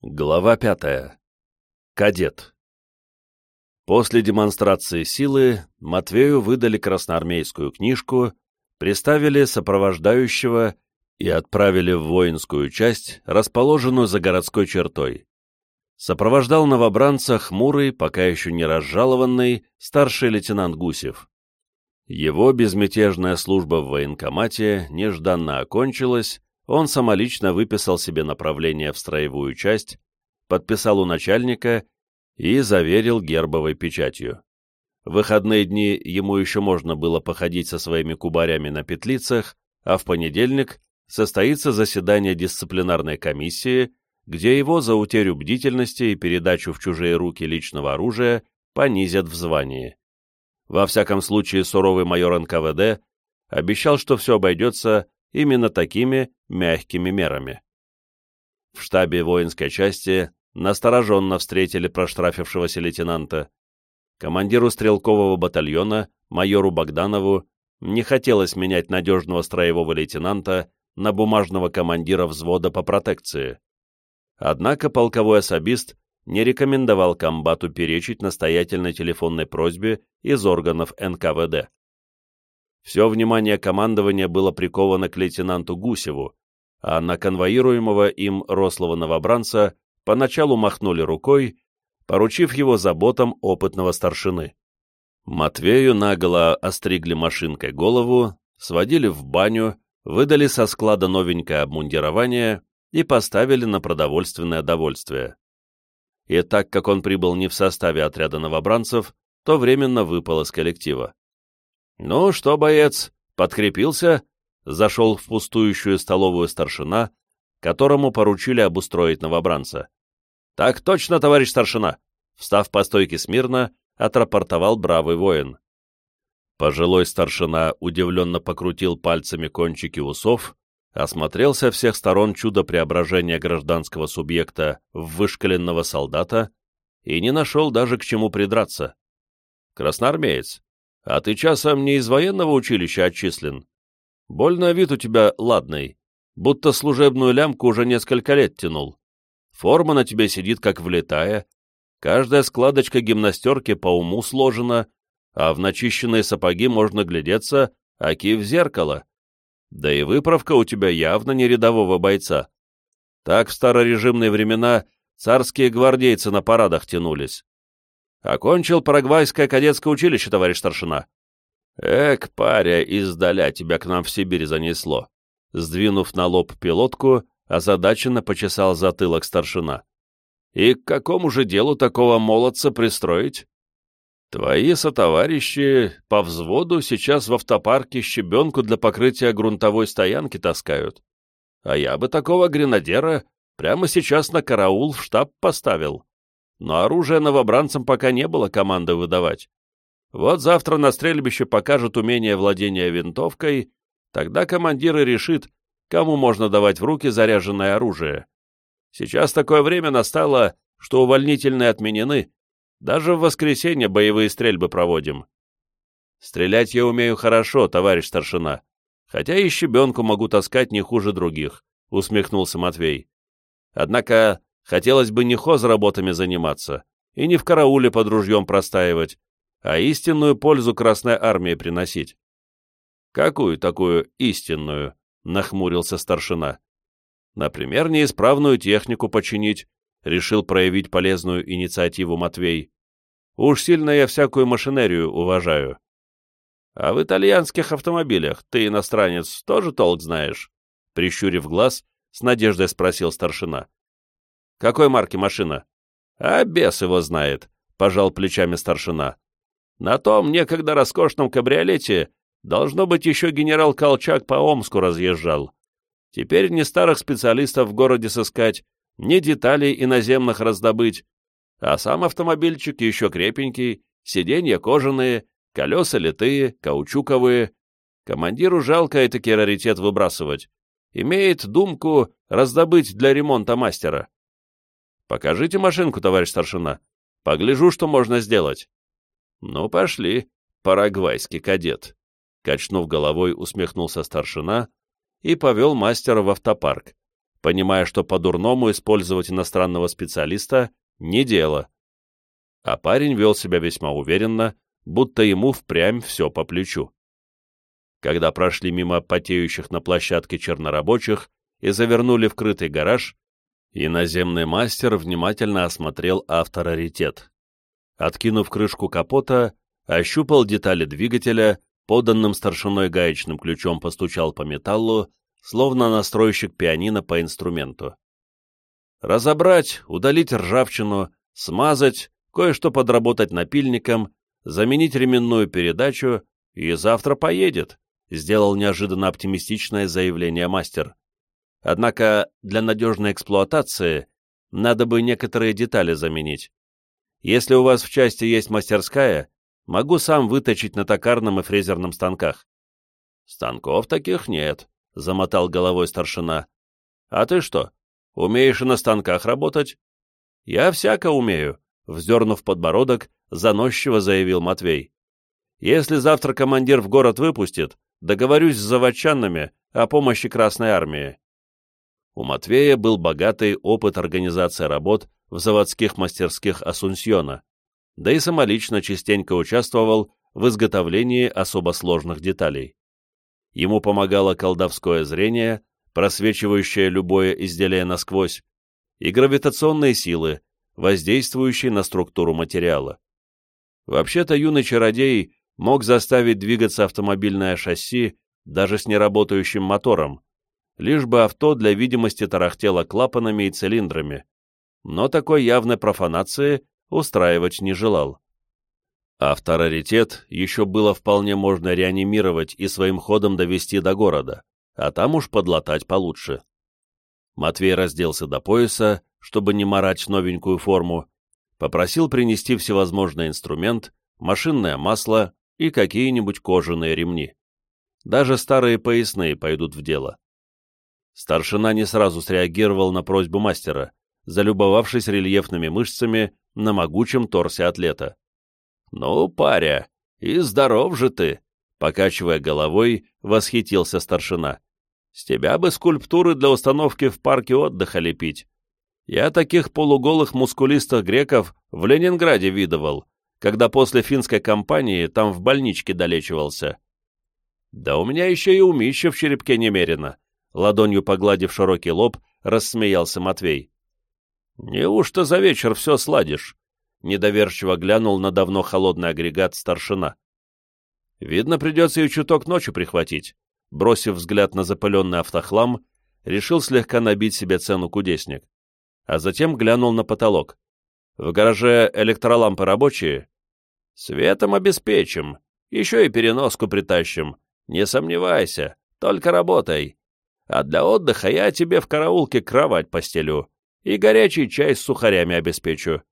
Глава пятая. Кадет. После демонстрации силы Матвею выдали красноармейскую книжку, приставили сопровождающего и отправили в воинскую часть, расположенную за городской чертой. Сопровождал новобранца хмурый, пока еще не разжалованный, старший лейтенант Гусев. Его безмятежная служба в военкомате нежданно окончилась, он самолично выписал себе направление в строевую часть, подписал у начальника и заверил гербовой печатью. В выходные дни ему еще можно было походить со своими кубарями на петлицах, а в понедельник состоится заседание дисциплинарной комиссии, где его за утерю бдительности и передачу в чужие руки личного оружия понизят в звании. Во всяком случае, суровый майор НКВД обещал, что все обойдется именно такими мягкими мерами. В штабе воинской части настороженно встретили проштрафившегося лейтенанта. Командиру стрелкового батальона, майору Богданову, не хотелось менять надежного строевого лейтенанта на бумажного командира взвода по протекции. Однако полковой особист не рекомендовал комбату перечить настоятельной телефонной просьбе из органов НКВД. Все внимание командования было приковано к лейтенанту Гусеву, а на конвоируемого им рослого новобранца поначалу махнули рукой, поручив его заботам опытного старшины. Матвею наголо остригли машинкой голову, сводили в баню, выдали со склада новенькое обмундирование и поставили на продовольственное довольствие. И так как он прибыл не в составе отряда новобранцев, то временно выпал из коллектива. «Ну что, боец, подкрепился?» Зашел в пустующую столовую старшина, которому поручили обустроить новобранца. «Так точно, товарищ старшина!» Встав по стойке смирно, отрапортовал бравый воин. Пожилой старшина удивленно покрутил пальцами кончики усов, осмотрел со всех сторон чудо преображения гражданского субъекта в вышкаленного солдата и не нашел даже к чему придраться. «Красноармеец, а ты часом не из военного училища отчислен? Больно вид у тебя ладный, будто служебную лямку уже несколько лет тянул. Форма на тебе сидит как влетая, каждая складочка гимнастерки по уму сложена, а в начищенные сапоги можно глядеться, аки в зеркало. Да и выправка у тебя явно не рядового бойца. Так в старорежимные времена царские гвардейцы на парадах тянулись. Окончил Парагвайское кадетское училище, товарищ старшина. Эк, паря, издаля тебя к нам в Сибирь занесло. Сдвинув на лоб пилотку, озадаченно почесал затылок старшина. И к какому же делу такого молодца пристроить? Твои сотоварищи по взводу сейчас в автопарке щебенку для покрытия грунтовой стоянки таскают. А я бы такого гренадера прямо сейчас на караул в штаб поставил но оружие новобранцам пока не было команды выдавать. Вот завтра на стрельбище покажут умение владения винтовкой, тогда командир и решит, кому можно давать в руки заряженное оружие. Сейчас такое время настало, что увольнительные отменены, даже в воскресенье боевые стрельбы проводим. Стрелять я умею хорошо, товарищ старшина, хотя и щебенку могу таскать не хуже других, усмехнулся Матвей. Однако Хотелось бы не хозработами заниматься и не в карауле под ружьем простаивать, а истинную пользу Красной Армии приносить. «Какую такую истинную?» — нахмурился старшина. «Например, неисправную технику починить», — решил проявить полезную инициативу Матвей. «Уж сильно я всякую машинерию уважаю». «А в итальянских автомобилях ты, иностранец, тоже толк знаешь?» Прищурив глаз, с надеждой спросил старшина. Какой марки машина? А бес его знает, пожал плечами старшина. На том некогда роскошном кабриолете должно быть еще генерал Колчак по Омску разъезжал. Теперь ни старых специалистов в городе сыскать, ни деталей иноземных раздобыть, а сам автомобильчик еще крепенький, сиденья кожаные, колеса литые, каучуковые. Командиру жалко этакий раритет выбрасывать. Имеет думку раздобыть для ремонта мастера. Покажите машинку, товарищ старшина. Погляжу, что можно сделать. Ну, пошли, парагвайский кадет. Качнув головой, усмехнулся старшина и повел мастера в автопарк. понимая, что по-дурному использовать иностранного специалиста — не дело. А парень вел себя весьма уверенно, будто ему впрямь все по плечу. Когда прошли мимо потеющих на площадке чернорабочих и завернули в крытый гараж, иноземный мастер внимательно осмотрел автораритет. Откинув крышку капота, ощупал детали двигателя, поданным старшиной гаечным ключом постучал по металлу, словно настройщик пианино по инструменту. Разобрать, удалить ржавчину, смазать, кое-что подработать напильником, заменить ременную передачу и завтра поедет, сделал неожиданно оптимистичное заявление мастер. Однако для надежной эксплуатации надо бы некоторые детали заменить. Если у вас в части есть мастерская, могу сам выточить на токарном и фрезерном станках. Станков таких нет, — замотал головой старшина. А ты что, умеешь и на станках работать? Я всяко умею, — вздернув подбородок, заносчиво заявил Матвей. Если завтра командир в город выпустит, договорюсь с заводчанами о помощи Красной Армии. У Матвея был богатый опыт организации работ в заводских мастерских Асунсьона, да и самолично частенько участвовал в изготовлении особо сложных деталей. Ему помогало колдовское зрение, просвечивающее любое изделие насквозь, и гравитационные силы, воздействующие на структуру материала. Вообще-то юный чародей мог заставить двигаться автомобильное шасси даже с неработающим мотором, лишь бы авто для видимости тарахтело клапанами и цилиндрами, но такой явной профанации устраивать не желал. Автораритет еще было вполне можно реанимировать и своим ходом довести до города, а там уж подлатать получше. Матвей разделся до пояса, чтобы не марать новенькую форму, попросил принести всевозможный инструмент, машинное масло и какие-нибудь кожаные ремни. Даже старые поясные пойдут в дело. Старшина не сразу среагировал на просьбу мастера, залюбовавшись рельефными мышцами на могучем торсе атлета. «Ну, паря, и здоров же ты!» — покачивая головой, восхитился старшина. «С тебя бы скульптуры для установки в парке отдыха лепить. Я таких полуголых мускулистых греков в Ленинграде видывал, когда после финской кампании там в больничке долечивался. Да у меня еще и умища в черепке немерено!» Ладонью погладив широкий лоб, рассмеялся Матвей. «Неужто за вечер все сладишь?» — недоверчиво глянул на давно холодный агрегат старшина. «Видно, придется и чуток ночью прихватить». Бросив взгляд на запыленный автохлам, решил слегка набить себе цену кудесник. А затем глянул на потолок. «В гараже электролампы рабочие?» «Светом обеспечим. Еще и переноску притащим. Не сомневайся, только работай. А для отдыха я тебе в караулке кровать постелю и горячий чай с сухарями обеспечу.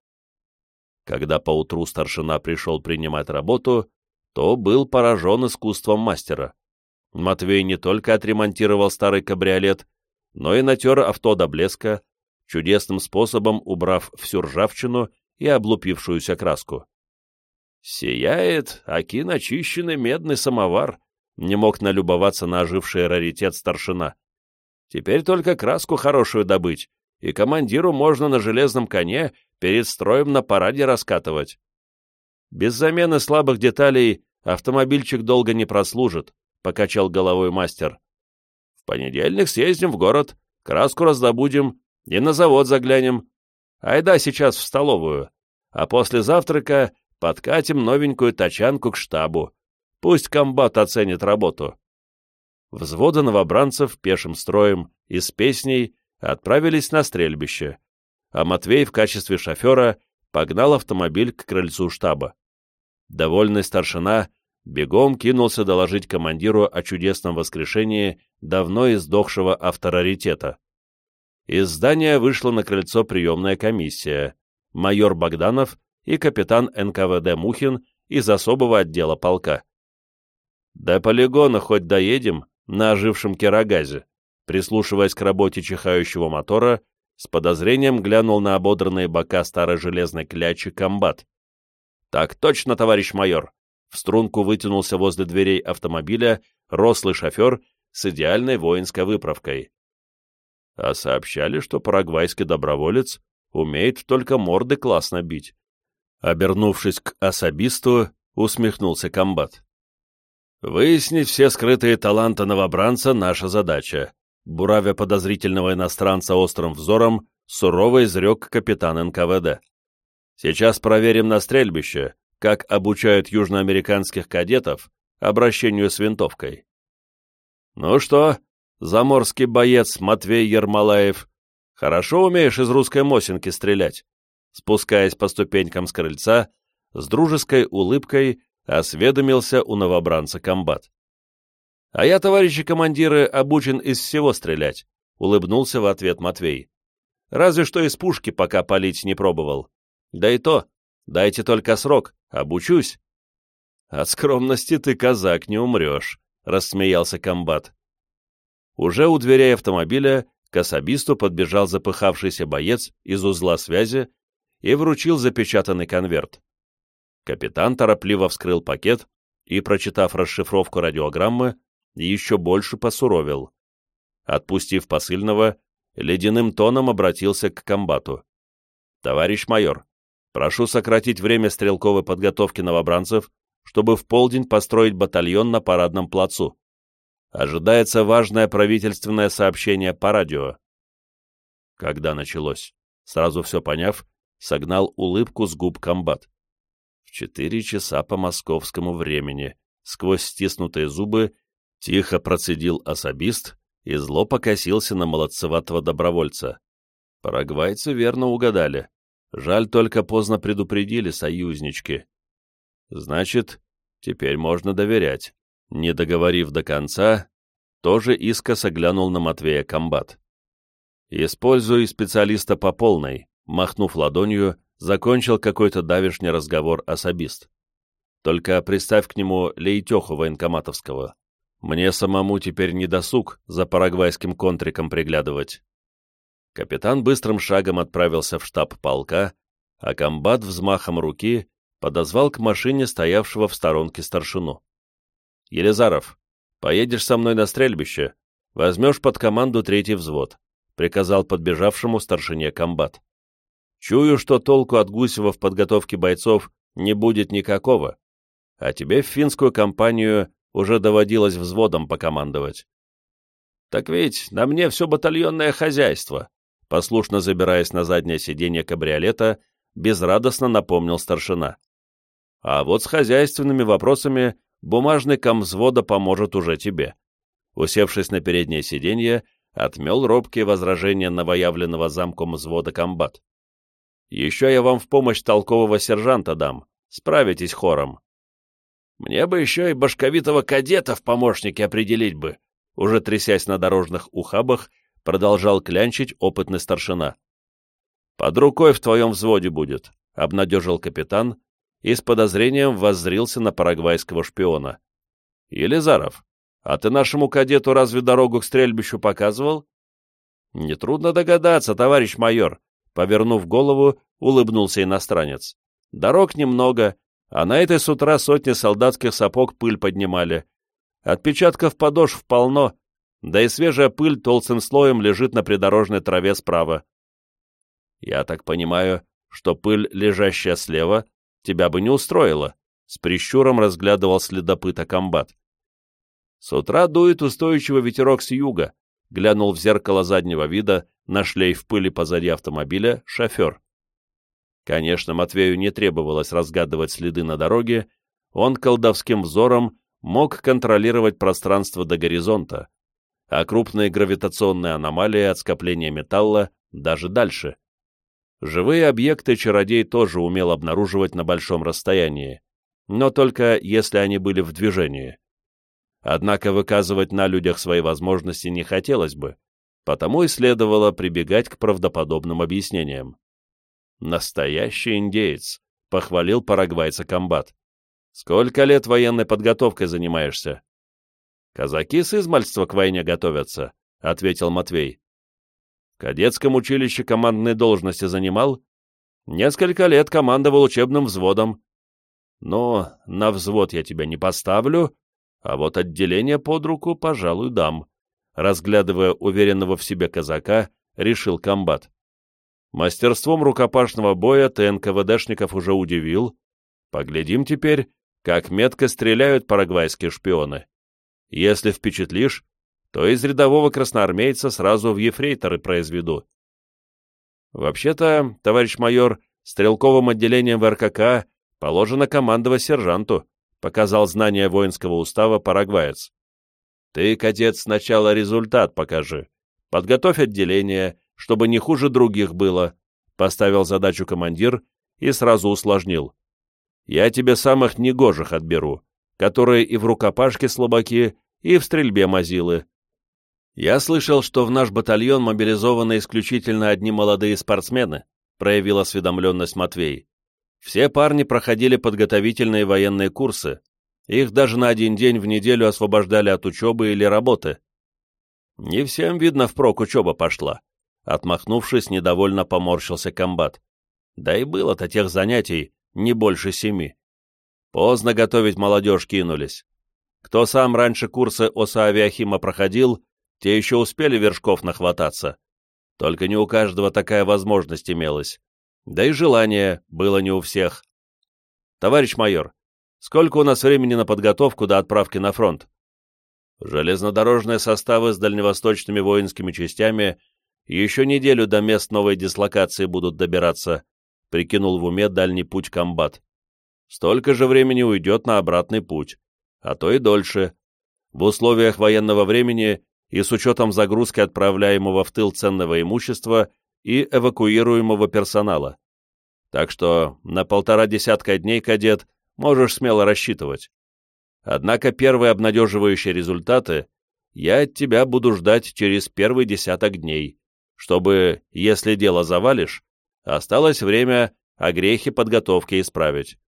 Когда поутру старшина пришел принимать работу, то был поражен искусством мастера. Матвей не только отремонтировал старый кабриолет, но и натер авто до блеска, чудесным способом убрав всю ржавчину и облупившуюся краску. «Сияет, аки начищенный медный самовар», — не мог налюбоваться на оживший раритет старшина. «Теперь только краску хорошую добыть, и командиру можно на железном коне перед строем на параде раскатывать. Без замены слабых деталей автомобильчик долго не прослужит, — покачал головой мастер. В понедельник съездим в город, краску раздобудем и на завод заглянем. Айда сейчас в столовую, а после завтрака подкатим новенькую тачанку к штабу. Пусть комбат оценит работу. Взводы новобранцев пешим строем и с песней отправились на стрельбище, а Матвей в качестве шофера погнал автомобиль к крыльцу штаба. Довольный старшина бегом кинулся доложить командиру о чудесном воскрешении давно издохшего автораритета. Из здания вышла на крыльцо приемная комиссия, майор Богданов и капитан НКВД Мухин из особого отдела полка. «До полигона хоть доедем на ожившем керогазе», прислушиваясь к работе чихающего мотора, с подозрением глянул на ободранные бока старой железной клячи комбат. «Так точно, товарищ майор!» В струнку вытянулся возле дверей автомобиля рослый шофер с идеальной воинской выправкой. а сообщали, что парагвайский доброволец умеет только морды классно бить. Обернувшись к особисту, усмехнулся комбат. «Выяснить все скрытые таланты новобранца — наша задача», буравя подозрительного иностранца острым взором, сурово изрек капитан НКВД. «Сейчас проверим на стрельбище, как обучают южноамериканских кадетов обращению с винтовкой». «Ну что, заморский боец Матвей Ермолаев, хорошо умеешь из русской мосинки стрелять?» Спускаясь по ступенькам с крыльца, с дружеской улыбкой осведомился у новобранца комбат. «А я, товарищи командиры, обучен из всего стрелять», — улыбнулся в ответ Матвей. «Разве что из пушки пока палить не пробовал. Да и то, дайте только срок, обучусь». «От скромности ты, казак, не умрешь», — рассмеялся комбат. Уже у дверей автомобиля к особисту подбежал запыхавшийся боец из узла связи и вручил запечатанный конверт. Капитан торопливо вскрыл пакет и, прочитав расшифровку радиограммы, еще больше посуровил. Отпустив посыльного, ледяным тоном обратился к комбату. «Товарищ майор, прошу сократить время стрелковой подготовки новобранцев, чтобы в полдень построить батальон на парадном плацу. Ожидается важное правительственное сообщение по радио». Когда началось? Сразу все поняв, согнал улыбку с губ комбат. В четыре часа по московскому времени, сквозь стиснутые зубы, тихо процедил особист и зло покосился на молодцеватого добровольца. Парагвайцы верно угадали. Жаль, только поздно предупредили союзнички. Значит, теперь можно доверять. Не договорив до конца, тоже искоса глянул на Матвея комбат. Используй специалиста по полной, Махнув ладонью, закончил какой-то давишний разговор особист. Только представь к нему Лейтеху военкоматовского. Мне самому теперь не досуг за парагвайским контриком приглядывать. Капитан быстрым шагом отправился в штаб полка, а комбат взмахом руки подозвал к машине стоявшего в сторонке старшину. «Елизаров, поедешь со мной на стрельбище, возьмешь под команду третий взвод», приказал подбежавшему старшине комбат. Чую, что толку от Гусева в подготовке бойцов не будет никакого, а тебе в финскую компанию уже доводилось взводом покомандовать. Так ведь на мне все батальонное хозяйство, послушно забираясь на заднее сиденье кабриолета, безрадостно напомнил старшина. А вот с хозяйственными вопросами бумажный комвзвода поможет уже тебе. Усевшись на переднее сиденье, отмел робкие возражения новоявленного замком взвода комбат. Еще я вам в помощь толкового сержанта дам. Справитесь хором. Мне бы еще и башковитого кадета в помощнике определить бы. Уже трясясь на дорожных ухабах, продолжал клянчить опытный старшина. «Под рукой в твоем взводе будет», — обнадежил капитан и с подозрением воззрился на парагвайского шпиона. «Елизаров, а ты нашему кадету разве дорогу к стрельбищу показывал?» «Нетрудно догадаться, товарищ майор», Повернув голову, улыбнулся иностранец. «Дорог немного, а на этой с утра сотни солдатских сапог пыль поднимали. Отпечатков подошв полно, да и свежая пыль толстым слоем лежит на придорожной траве справа. Я так понимаю, что пыль, лежащая слева, тебя бы не устроила, с прищуром разглядывал следопыта комбат. С утра дует устойчивый ветерок с юга, глянул в зеркало заднего вида на шлейф пыли позади автомобиля шофер. Конечно, Матвею не требовалось разгадывать следы на дороге, он колдовским взором мог контролировать пространство до горизонта, а крупные гравитационные аномалии от скопления металла даже дальше. Живые объекты чародей тоже умел обнаруживать на большом расстоянии, но только если они были в движении. Однако выказывать на людях свои возможности не хотелось бы, потому и следовало прибегать к правдоподобным объяснениям. «Настоящий индеец», — похвалил парагвайца комбат. «Сколько лет военной подготовкой занимаешься?» «Казаки с измальства к войне готовятся», — ответил Матвей. «В кадетском училище командной должности занимал?» «Несколько лет командовал учебным взводом». «Но на взвод я тебя не поставлю, а вот отделение под руку, пожалуй, дам. Разглядывая уверенного в себе казака, решил комбат. Мастерством рукопашного боя ты НКВДшников уже удивил. Поглядим теперь, как метко стреляют парагвайские шпионы. Если впечатлишь, то из рядового красноармейца сразу в ефрейторы произведу. Вообще-то, товарищ майор, стрелковым отделением в РКК положено командовать сержанту, показал знание воинского устава парагваец. Ты, кадет, сначала результат покажи. Подготовь отделение, чтобы не хуже других было, поставил задачу командир и сразу усложнил. Я тебе самых негожих отберу, которые и в рукопашке слабаки, и в стрельбе мазилы. Я слышал, что в наш батальон мобилизованы исключительно одни молодые спортсмены, проявил осведомленность Матвей. Все парни проходили подготовительные военные курсы, их даже на один день в неделю освобождали от учебы или работы. Не всем, видно, впрок учеба пошла. Отмахнувшись, недовольно поморщился комбат. Да и было-то тех занятий не больше семи. Поздно готовить молодежь кинулись. Кто сам раньше курсы ОСА Авиахима проходил, те еще успели вершков нахвататься. Только не у каждого такая возможность имелась. Да и желание было не у всех. Товарищ майор, сколько у нас времени на подготовку до отправки на фронт? Железнодорожные составы с дальневосточными воинскими частями еще неделю до мест новой дислокации будут добираться, прикинул в уме дальний путь комбат. Столько же времени уйдет на обратный путь, а то и дольше. В условиях военного времени и с учетом загрузки отправляемого в тыл ценного имущества и эвакуируемого персонала. Так что на полтора десятка дней, кадет, можешь смело рассчитывать. Однако первые обнадеживающие результаты я от тебя буду ждать через первый десяток дней, чтобы, если дело завалишь, осталось время о грехе подготовки исправить.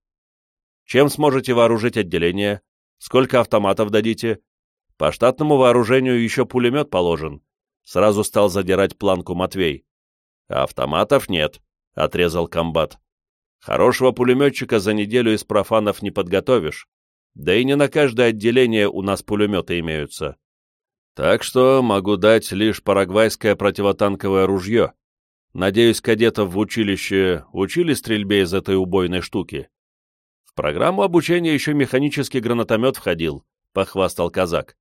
Чем сможете вооружить отделение? Сколько автоматов дадите? По штатному вооружению еще пулемет положен. Сразу стал задирать планку Матвей. «Автоматов нет», — отрезал комбат. «Хорошего пулеметчика за неделю из профанов не подготовишь. Да и не на каждое отделение у нас пулеметы имеются. Так что могу дать лишь парагвайское противотанковое ружье. Надеюсь, кадетов в училище учили стрельбе из этой убойной штуки. В программу обучения еще механический гранатомет входил, похвастал казак.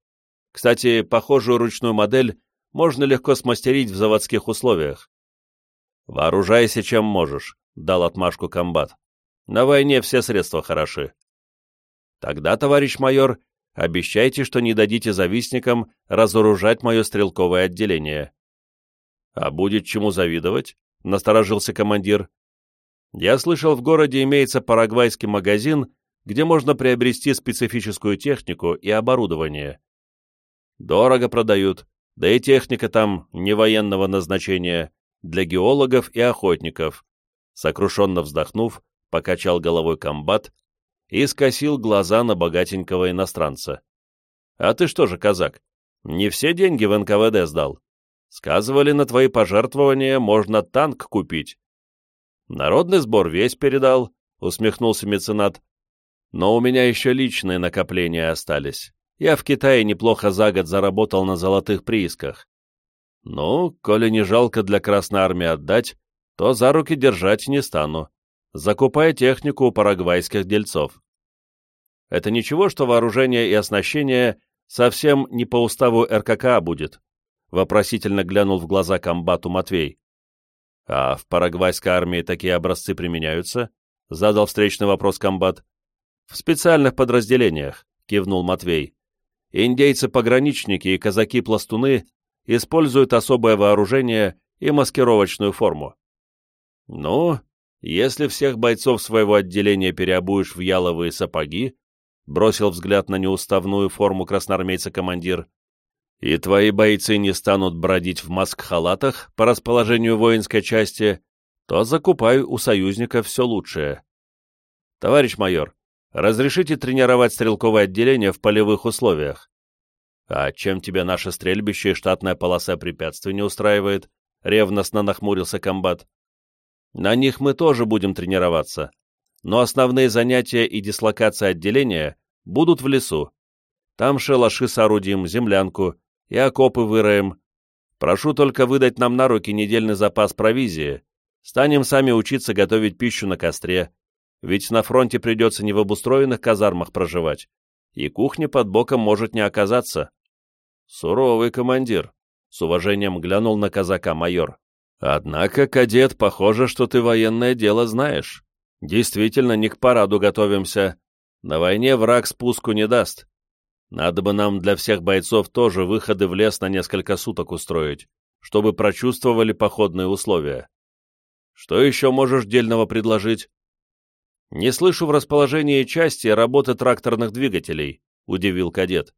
Кстати, похожую ручную модель можно легко смастерить в заводских условиях. «Вооружайся, чем можешь», — дал отмашку комбат. «На войне все средства хороши». «Тогда, товарищ майор, обещайте, что не дадите завистникам разоружать мое стрелковое отделение». «А будет чему завидовать?» — насторожился командир. «Я слышал, в городе имеется парагвайский магазин, где можно приобрести специфическую технику и оборудование. Дорого продают, да и техника там не военного назначения, для геологов и охотников. Сокрушенно вздохнув, покачал головой комбат и скосил глаза на богатенького иностранца. «А ты что же, казак, не все деньги в НКВД сдал? Сказывали, на твои пожертвования можно танк купить». «Народный сбор весь передал», — усмехнулся меценат. «Но у меня еще личные накопления остались. Я в Китае неплохо за год заработал на золотых приисках. Ну, коли не жалко для Красной Армии отдать, то за руки держать не стану, закупая технику у парагвайских дельцов. Это ничего, что вооружение и оснащение совсем не по уставу РКК будет, вопросительно глянул в глаза комбату Матвей. А в парагвайской армии такие образцы применяются? Задал встречный вопрос комбат. В специальных подразделениях, кивнул Матвей. Индейцы-пограничники и казаки-пластуны используют особое вооружение и маскировочную форму. Ну, если всех бойцов своего отделения переобуешь в яловые сапоги, бросил взгляд на неуставную форму красноармейца командир, и твои бойцы не станут бродить в маск-халатах по расположению воинской части, то закупаю у союзников все лучшее. Товарищ майор, разрешите тренировать стрелковое отделение в полевых условиях? «А чем тебе наше стрельбище и штатная полоса препятствий не устраивает?» — ревностно нахмурился комбат. «На них мы тоже будем тренироваться, но основные занятия и дислокация отделения будут в лесу. Там шалаши соорудим, землянку, и окопы выроем. Прошу только выдать нам на руки недельный запас провизии. Станем сами учиться готовить пищу на костре, ведь на фронте придется не в обустроенных казармах проживать, и кухня под боком может не оказаться. Суровый командир, — с уважением глянул на казака майор. Однако, кадет, похоже, что ты военное дело знаешь. Действительно, не к параду готовимся. На войне враг спуску не даст. Надо бы нам для всех бойцов тоже выходы в лес на несколько суток устроить, чтобы прочувствовали походные условия. Что еще можешь дельного предложить? Не слышу в расположении части работы тракторных двигателей, удивил кадет.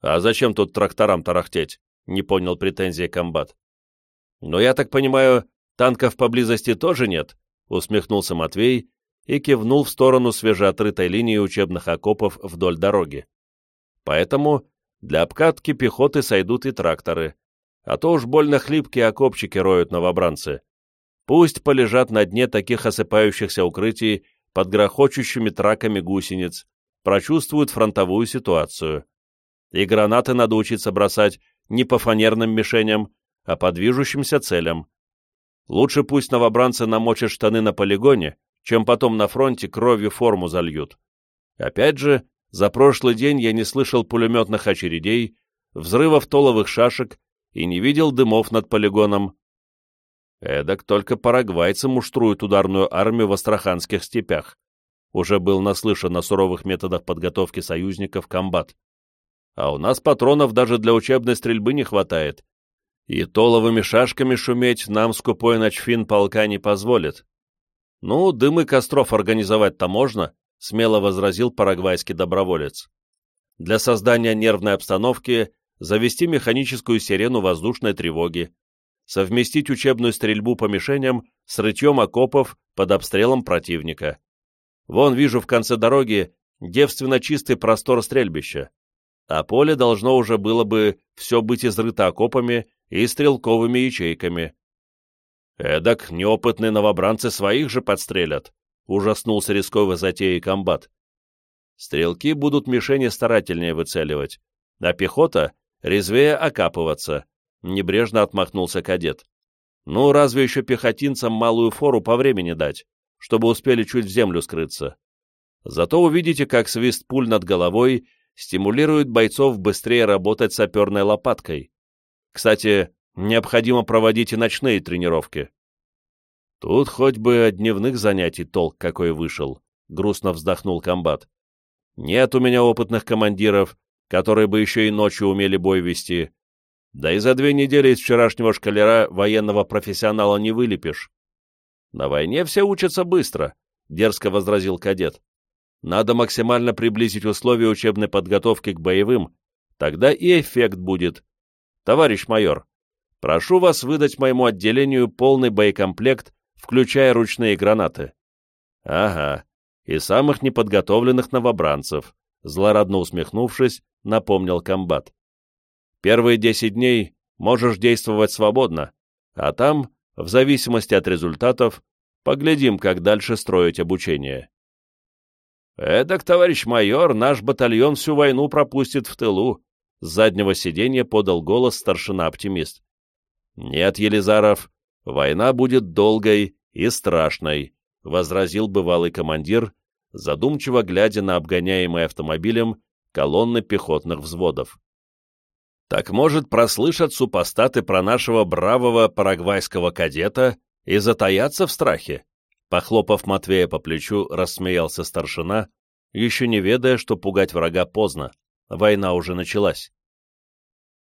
А зачем тут тракторам тарахтеть? Не понял претензии комбат. Но я так понимаю, танков поблизости тоже нет? Усмехнулся Матвей и кивнул в сторону свежеотрытой линии учебных окопов вдоль дороги. Поэтому для обкатки пехоты сойдут и тракторы, а то уж больно хлипкие окопчики роют новобранцы. Пусть полежат на дне таких осыпающихся укрытий под грохочущими траками гусениц, прочувствуют фронтовую ситуацию. И гранаты надо учиться бросать не по фанерным мишеням, а по движущимся целям. Лучше пусть новобранцы намочат штаны на полигоне, чем потом на фронте кровью форму зальют. Опять же, за прошлый день я не слышал пулеметных очередей, взрывов толовых шашек и не видел дымов над полигоном. Эдак только парагвайцы муштруют ударную армию в астраханских степях. Уже был наслышан о суровых методах подготовки союзников комбат. А у нас патронов даже для учебной стрельбы не хватает. И толовыми шашками шуметь нам скупой ночфин полка не позволит. Ну, дым и костров организовать-то можно, — смело возразил парагвайский доброволец. «Для создания нервной обстановки завести механическую сирену воздушной тревоги, совместить учебную стрельбу по мишеням с рытьем окопов под обстрелом противника. Вон вижу в конце дороги девственно чистый простор стрельбища, а поле должно уже было бы все быть изрыто окопами и стрелковыми ячейками. Эдак неопытные новобранцы своих же подстрелят, ужаснулся рисковой затеей комбат. Стрелки будут мишени старательнее выцеливать, а пехота резвее окапываться, небрежно отмахнулся кадет. Ну, разве еще пехотинцам малую фору по времени дать, чтобы успели чуть в землю скрыться. Зато увидите, как свист пуль над головой стимулирует бойцов быстрее работать саперной лопаткой. Кстати, необходимо проводить и ночные тренировки. Тут хоть бы от дневных занятий толк какой вышел, грустно вздохнул комбат. Нет у меня опытных командиров, которые бы еще и ночью умели бой вести. Да и за две недели из вчерашнего шкалера военного профессионала не вылепишь. На войне все учатся быстро, дерзко возразил кадет. Надо максимально приблизить условия учебной подготовки к боевым, тогда и эффект будет. Товарищ майор, прошу вас выдать моему отделению полный боекомплект включая ручные гранаты. Ага, и самых неподготовленных новобранцев, злорадно усмехнувшись, напомнил комбат. Первые десять дней можешь действовать свободно, а там, в зависимости от результатов, поглядим, как дальше строить обучение. «Эдак, товарищ майор, наш батальон всю войну пропустит в тылу», с заднего сиденья подал голос старшина-оптимист. «Нет, Елизаров, «Война будет долгой и страшной», — возразил бывалый командир, задумчиво глядя на обгоняемые автомобилем колонны пехотных взводов. «Так может прослышат супостаты про нашего бравого парагвайского кадета и затаяться в страхе?» Похлопав Матвея по плечу, рассмеялся старшина, еще не ведая, что пугать врага поздно, война уже началась.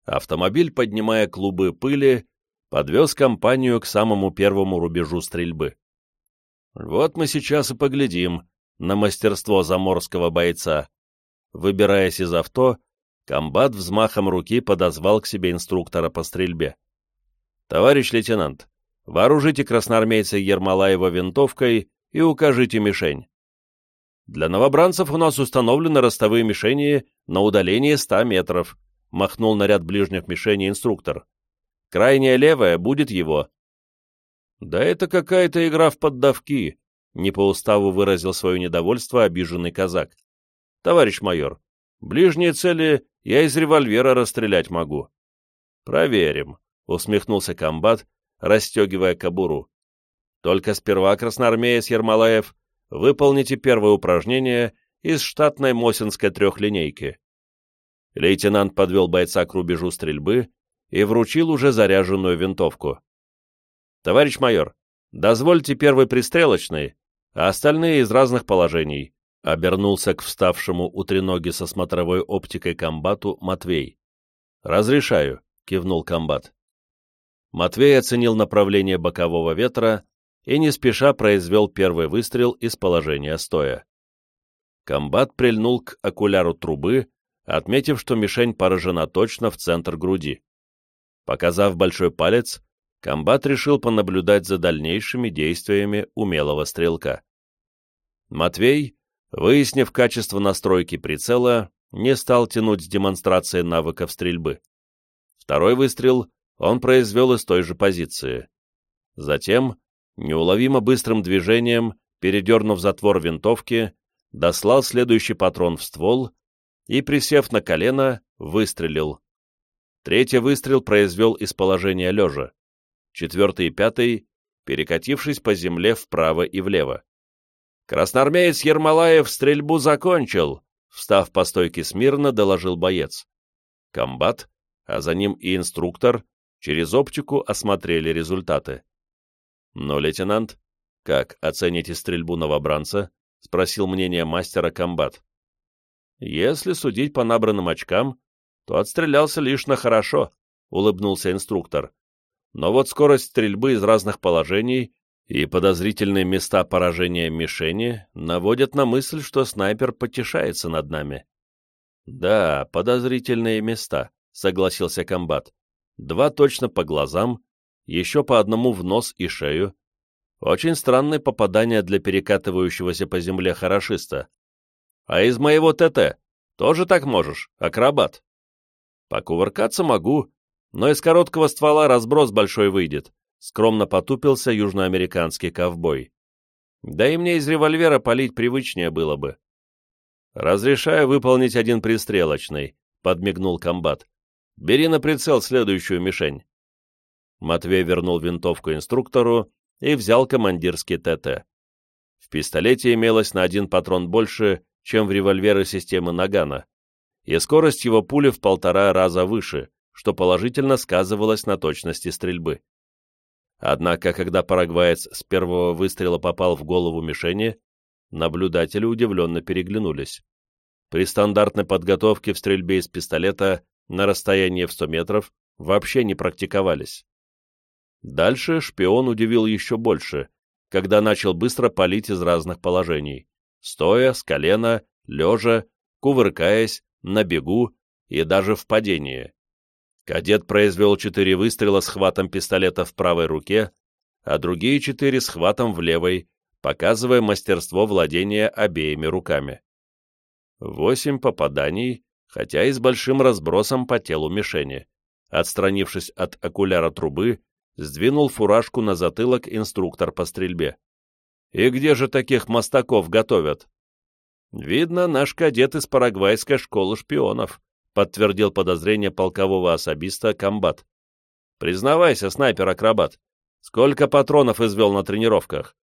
Автомобиль, поднимая клубы пыли, подвез компанию к самому первому рубежу стрельбы. Вот мы сейчас и поглядим на мастерство заморского бойца. Выбираясь из авто, комбат взмахом руки подозвал к себе инструктора по стрельбе. «Товарищ лейтенант, вооружите красноармейца Ермолаева винтовкой и укажите мишень. Для новобранцев у нас установлены ростовые мишени на удалении 100 метров», махнул на ряд ближних мишеней инструктор. Крайняя левая будет его. Да это какая-то игра в поддавки, не по уставу выразил свое недовольство обиженный казак. Товарищ майор, ближние цели я из револьвера расстрелять могу, Проверим, усмехнулся комбат, расстегивая кобуру. Только сперва, красноармеец Ермолаев, выполните первое упражнение из штатной Мосинской трехлинейки. Лейтенант подвел бойца к рубежу стрельбы и вручил уже заряженную винтовку. «Товарищ майор, дозвольте первый пристрелочный, а остальные из разных положений», обернулся к вставшему у треноги со смотровой оптикой комбату Матвей. «Разрешаю», — кивнул комбат. Матвей оценил направление бокового ветра и не спеша произвел первый выстрел из положения стоя. Комбат прильнул к окуляру трубы, отметив, что мишень поражена точно в центр груди. Показав большой палец, комбат решил понаблюдать за дальнейшими действиями умелого стрелка. Матвей, выяснив качество настройки прицела, не стал тянуть с демонстрацией навыков стрельбы. Второй выстрел он произвел из той же позиции. Затем, неуловимо быстрым движением, передернув затвор винтовки, дослал следующий патрон в ствол и, присев на колено, выстрелил. Третий выстрел произвел из положения лежа. Четвертый и пятый, перекатившись по земле вправо и влево. «Красноармеец Ермолаев стрельбу закончил!» Встав по стойке смирно, доложил боец. Комбат, а за ним и инструктор, через оптику осмотрели результаты. «Но, лейтенант, как оцените стрельбу новобранца?» — спросил мнение мастера комбат. «Если судить по набранным очкам, то отстрелялся лишь на хорошо», — улыбнулся инструктор. «Но вот скорость стрельбы из разных положений и подозрительные места поражения мишени наводят на мысль, что снайпер потешается над нами». «Да, подозрительные места», — согласился комбат. «Два точно по глазам, еще по одному в нос и шею, очень странное попадание для перекатывающегося по земле хорошиста. А из моего ТТ тоже так можешь, акробат? Покувыркаться могу, но из короткого ствола разброс большой выйдет, скромно потупился южноамериканский ковбой. Да и мне из револьвера палить привычнее было бы. «Разрешаю выполнить один пристрелочный», — подмигнул комбат. «Бери на прицел следующую мишень». Матвей вернул винтовку инструктору и взял командирский ТТ. В пистолете имелось на один патрон больше, чем в револьверы системы Нагана, и скорость его пули в полтора раза выше, что положительно сказывалось на точности стрельбы. Однако, когда парагваец с первого выстрела попал в голову мишени, наблюдатели удивленно переглянулись. При стандартной подготовке в стрельбе из пистолета на расстоянии в 100 метров вообще не практиковались. Дальше шпион удивил еще больше, когда начал быстро палить из разных положений, стоя, с колена, лежа, кувыркаясь, на бегу и даже в падении. Кадет произвел четыре выстрела с хватом пистолета в правой руке, а другие четыре с хватом в левой, показывая мастерство владения обеими руками. Восемь попаданий, хотя и с большим разбросом по телу мишени. Отстранившись от окуляра трубы, сдвинул фуражку на затылок инструктор по стрельбе. «И где же таких мостаков готовят?» «Видно, наш кадет из парагвайской школы шпионов», подтвердил подозрение полкового особиста комбат. «Признавайся, снайпер-акробат, сколько патронов извел на тренировках?»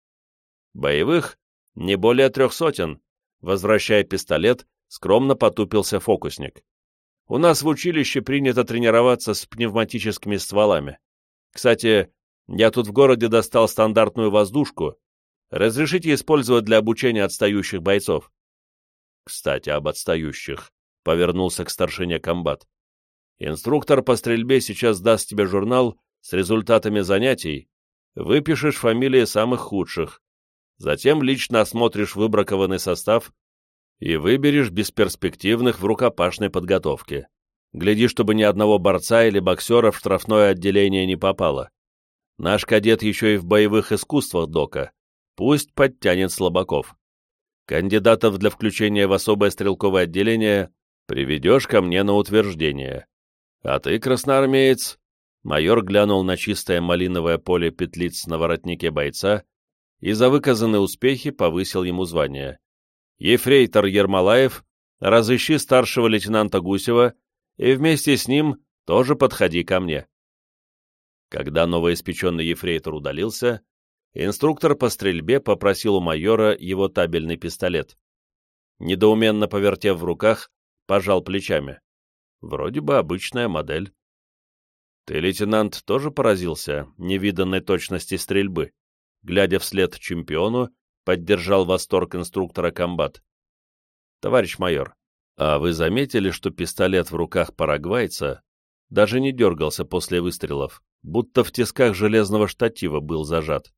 «Боевых? Не более трех сотен», возвращая пистолет, скромно потупился фокусник. «У нас в училище принято тренироваться с пневматическими стволами. Кстати, я тут в городе достал стандартную воздушку. Разрешите использовать для обучения отстающих бойцов. Кстати, об отстающих. Повернулся к старшине комбат. Инструктор по стрельбе сейчас даст тебе журнал с результатами занятий. Выпишешь фамилии самых худших. Затем лично осмотришь выбракованный состав и выберешь бесперспективных в рукопашной подготовке. Гляди, чтобы ни одного борца или боксера в штрафное отделение не попало. Наш кадет еще и в боевых искусствах дока. Пусть подтянет слабаков. Кандидатов для включения в особое стрелковое отделение приведешь ко мне на утверждение. А ты, красноармеец, майор глянул на чистое малиновое поле петлиц на воротнике бойца и за выказанные успехи повысил ему звание. Ефрейтор Ермолаев, разыщи старшего лейтенанта Гусева и вместе с ним тоже подходи ко мне. Когда новоиспеченный ефрейтор удалился, инструктор по стрельбе попросил у майора его табельный пистолет. Недоуменно повертев в руках, пожал плечами. Вроде бы обычная модель. Ты, лейтенант, тоже поразился невиданной точности стрельбы? Глядя вслед чемпиону, поддержал восторг инструктора комбат. Товарищ майор, а вы заметили, что пистолет в руках парагвайца даже не дергался после выстрелов, будто в тисках железного штатива был зажат?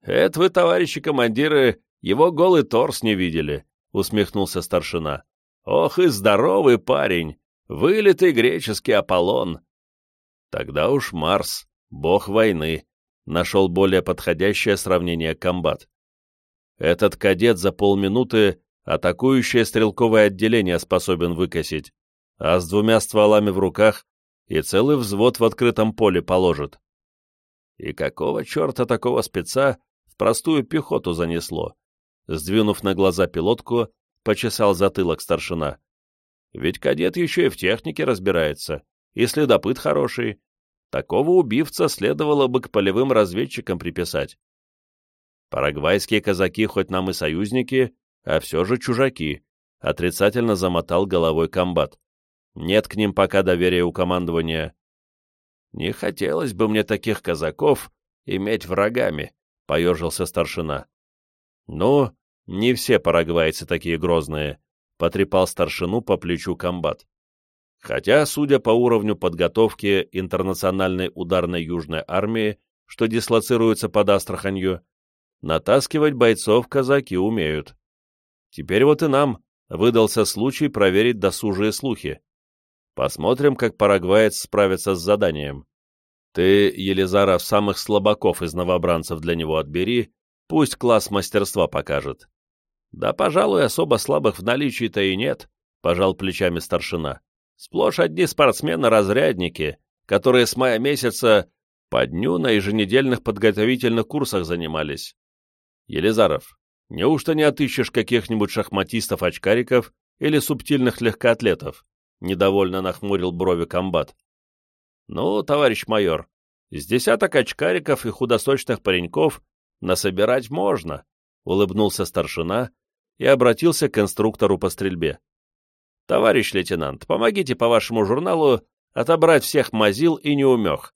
«Это вы, товарищи командиры, его голый торс не видели», — усмехнулся старшина. «Ох и здоровый парень! Вылитый греческий Аполлон!» Тогда уж Марс, бог войны, нашел более подходящее сравнение комбат. Этот кадет за полминуты атакующее стрелковое отделение способен выкосить, а с двумя стволами в руках и целый взвод в открытом поле положит. И какого черта такого спеца в простую пехоту занесло? Сдвинув на глаза пилотку, почесал затылок старшина. Ведь кадет еще и в технике разбирается, и следопыт хороший. Такого убивца следовало бы к полевым разведчикам приписать. Парагвайские казаки хоть нам и союзники, а все же чужаки, отрицательно замотал головой комбат. Нет к ним пока доверия у командования. Не хотелось бы мне таких казаков иметь врагами, поежился старшина. Ну, не все парагвайцы такие грозные, потрепал старшину по плечу комбат. Хотя, судя по уровню подготовки интернациональной ударной южной армии, что дислоцируется под Астраханью, натаскивать бойцов казаки умеют. Теперь вот и нам выдался случай проверить досужие слухи. Посмотрим, как парагваец справится с заданием. Ты, Елизаров, самых слабаков из новобранцев для него отбери, пусть класс мастерства покажет. Да, пожалуй, особо слабых в наличии-то и нет, пожал плечами старшина. Сплошь одни спортсмены-разрядники, которые с мая месяца по дню на еженедельных подготовительных курсах занимались. Елизаров, неужто не отыщешь каких-нибудь шахматистов-очкариков или субтильных легкоатлетов? Недовольно нахмурил брови комбат. Ну, товарищ майор, с десяток очкариков и худосочных пареньков насобирать можно, улыбнулся старшина и обратился к инструктору по стрельбе. Товарищ лейтенант, помогите по вашему журналу отобрать всех мазил и неумех,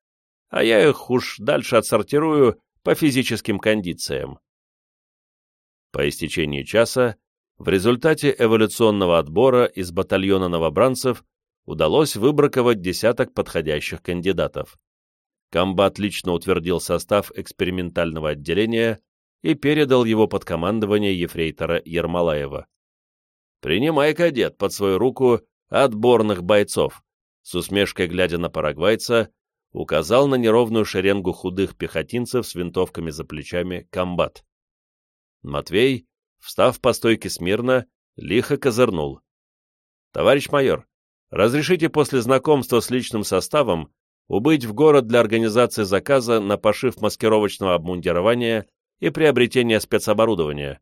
а я их уж дальше отсортирую по физическим кондициям. По истечении часа, в результате эволюционного отбора из батальона новобранцев удалось выбраковать десяток подходящих кандидатов. Комбат лично утвердил состав экспериментального отделения и передал его под командование ефрейтора Ермолаева. «Принимай, кадет, под свою руку отборных бойцов», с усмешкой глядя на парагвайца, указал на неровную шеренгу худых пехотинцев с винтовками за плечами комбат. Матвей, встав по стойке смирно, лихо козырнул. «Товарищ майор, разрешите после знакомства с личным составом убыть в город для организации заказа на пошив маскировочного обмундирования и приобретения спецоборудования.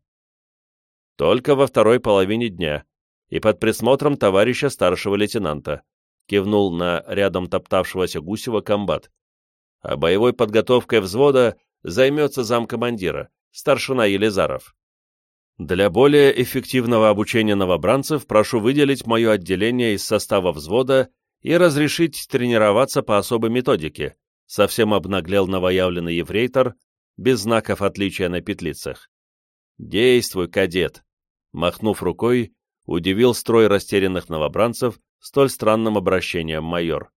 Только во второй половине дня и под присмотром товарища старшего лейтенанта», кивнул на рядом топтавшегося Гусева комбат. «А боевой подготовкой взвода займется замкомандира, старшина Елизаров. Для более эффективного обучения новобранцев прошу выделить мое отделение из состава взвода и разрешить тренироваться по особой методике, совсем обнаглел новоявленный ефрейтор, без знаков отличия на петлицах. «Действуй, кадет!» Махнув рукой, удивил строй растерянных новобранцев столь странным обращением майор.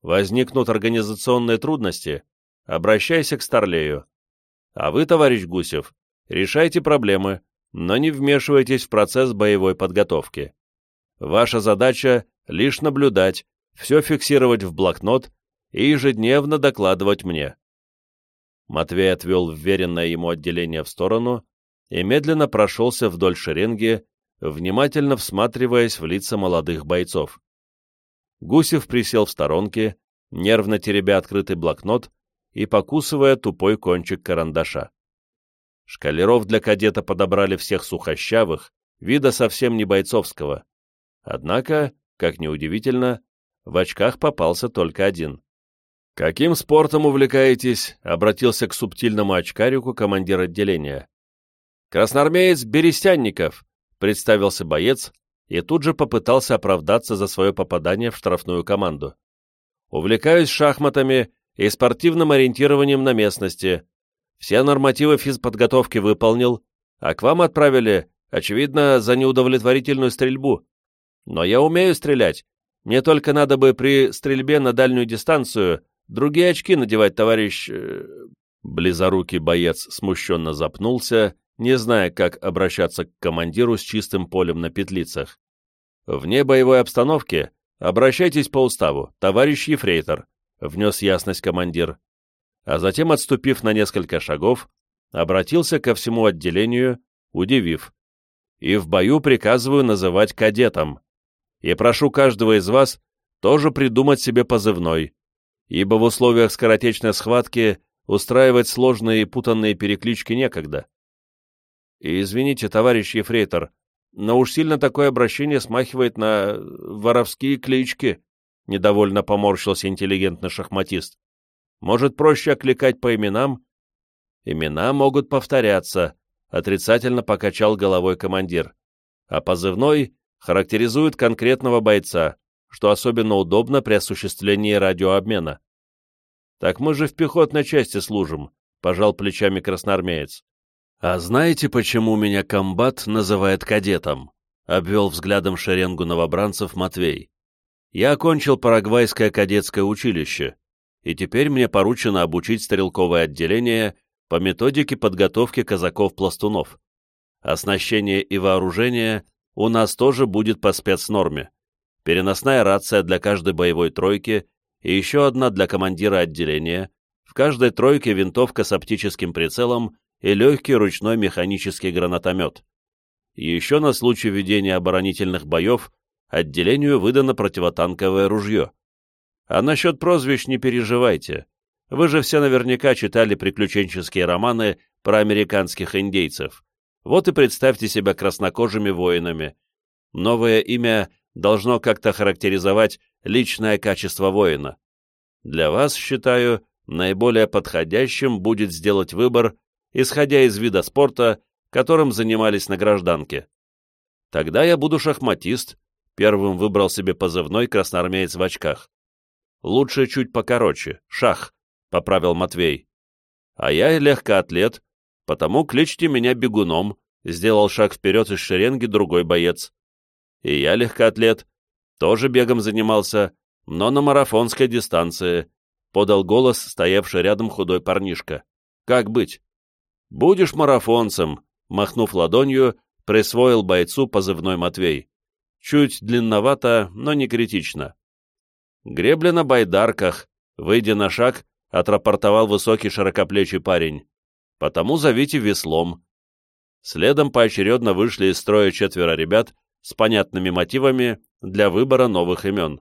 «Возникнут организационные трудности? Обращайся к Старлею. А вы, товарищ Гусев, решайте проблемы, но не вмешивайтесь в процесс боевой подготовки. Ваша задача — лишь наблюдать, все фиксировать в блокнот и ежедневно докладывать мне. Матвей отвел вверенное ему отделение в сторону и медленно прошелся вдоль шеренги, внимательно всматриваясь в лица молодых бойцов. Гусев присел в сторонке, нервно теребя открытый блокнот и покусывая тупой кончик карандаша. Шкалеров для кадета подобрали всех сухощавых, вида совсем не бойцовского. Однако, как ни удивительно, в очках попался только один. «Каким спортом увлекаетесь?» — обратился к субтильному очкарику командир отделения. «Красноармеец Берестянников», — представился боец и тут же попытался оправдаться за свое попадание в штрафную команду. «Увлекаюсь шахматами и спортивным ориентированием на местности. Все нормативы физподготовки выполнил, а к вам отправили, очевидно, за неудовлетворительную стрельбу. Но я умею стрелять. Мне только надо бы при стрельбе на дальнюю дистанцию Другие очки надевать, товарищ...» э, Близорукий боец смущенно запнулся, не зная, как обращаться к командиру с чистым полем на петлицах. «Вне боевой обстановки обращайтесь по уставу, товарищ Ефрейтор», — внес ясность командир. А затем, отступив на несколько шагов, обратился ко всему отделению, удивив. «И в бою приказываю называть кадетом. И прошу каждого из вас тоже придумать себе позывной, ибо в условиях скоротечной схватки устраивать сложные и путанные переклички некогда. И извините, товарищ Ефрейтор, но уж сильно такое обращение смахивает на воровские клички, недовольно поморщился интеллигентный шахматист. Может, проще окликать по именам? Имена могут повторяться, отрицательно покачал головой командир. А позывной характеризует конкретного бойца, что особенно удобно при осуществлении радиообмена. «Так мы же в пехотной части служим», — пожал плечами красноармеец. «А знаете, почему меня комбат называет кадетом?» — обвел взглядом шеренгу новобранцев Матвей. «Я окончил Парагвайское кадетское училище, и теперь мне поручено обучить стрелковое отделение по методике подготовки казаков-пластунов. Оснащение и вооружение у нас тоже будет по спецнорме переносная рация для каждой боевой тройки и еще одна для командира отделения, в каждой тройке винтовка с оптическим прицелом и легкий ручной механический гранатомет. Еще на случай ведения оборонительных боев отделению выдано противотанковое ружье. А насчет прозвищ не переживайте. Вы же все наверняка читали приключенческие романы про американских индейцев. Вот и представьте себя краснокожими воинами. Новое имя должно как-то характеризовать личное качество воина. Для вас, считаю, наиболее подходящим будет сделать выбор, исходя из вида спорта, которым занимались на гражданке. Тогда я буду шахматист, первым выбрал себе позывной красноармеец в очках. Лучше чуть покороче, шах, поправил Матвей. А я легкоатлет, потому кличьте меня бегуном, сделал шаг вперед из шеренги другой боец. И я легкоатлет, тоже бегом занимался, но на марафонской дистанции, подал голос стоявший рядом худой парнишка. Как быть? Будешь марафонцем, махнув ладонью, присвоил бойцу позывной Матвей. Чуть длинновато, но не критично. Гребля на байдарках, выйдя на шаг, отрапортовал высокий широкоплечий парень. Потому зовите веслом. Следом поочередно вышли из строя четверо ребят с понятными мотивами для выбора новых имен.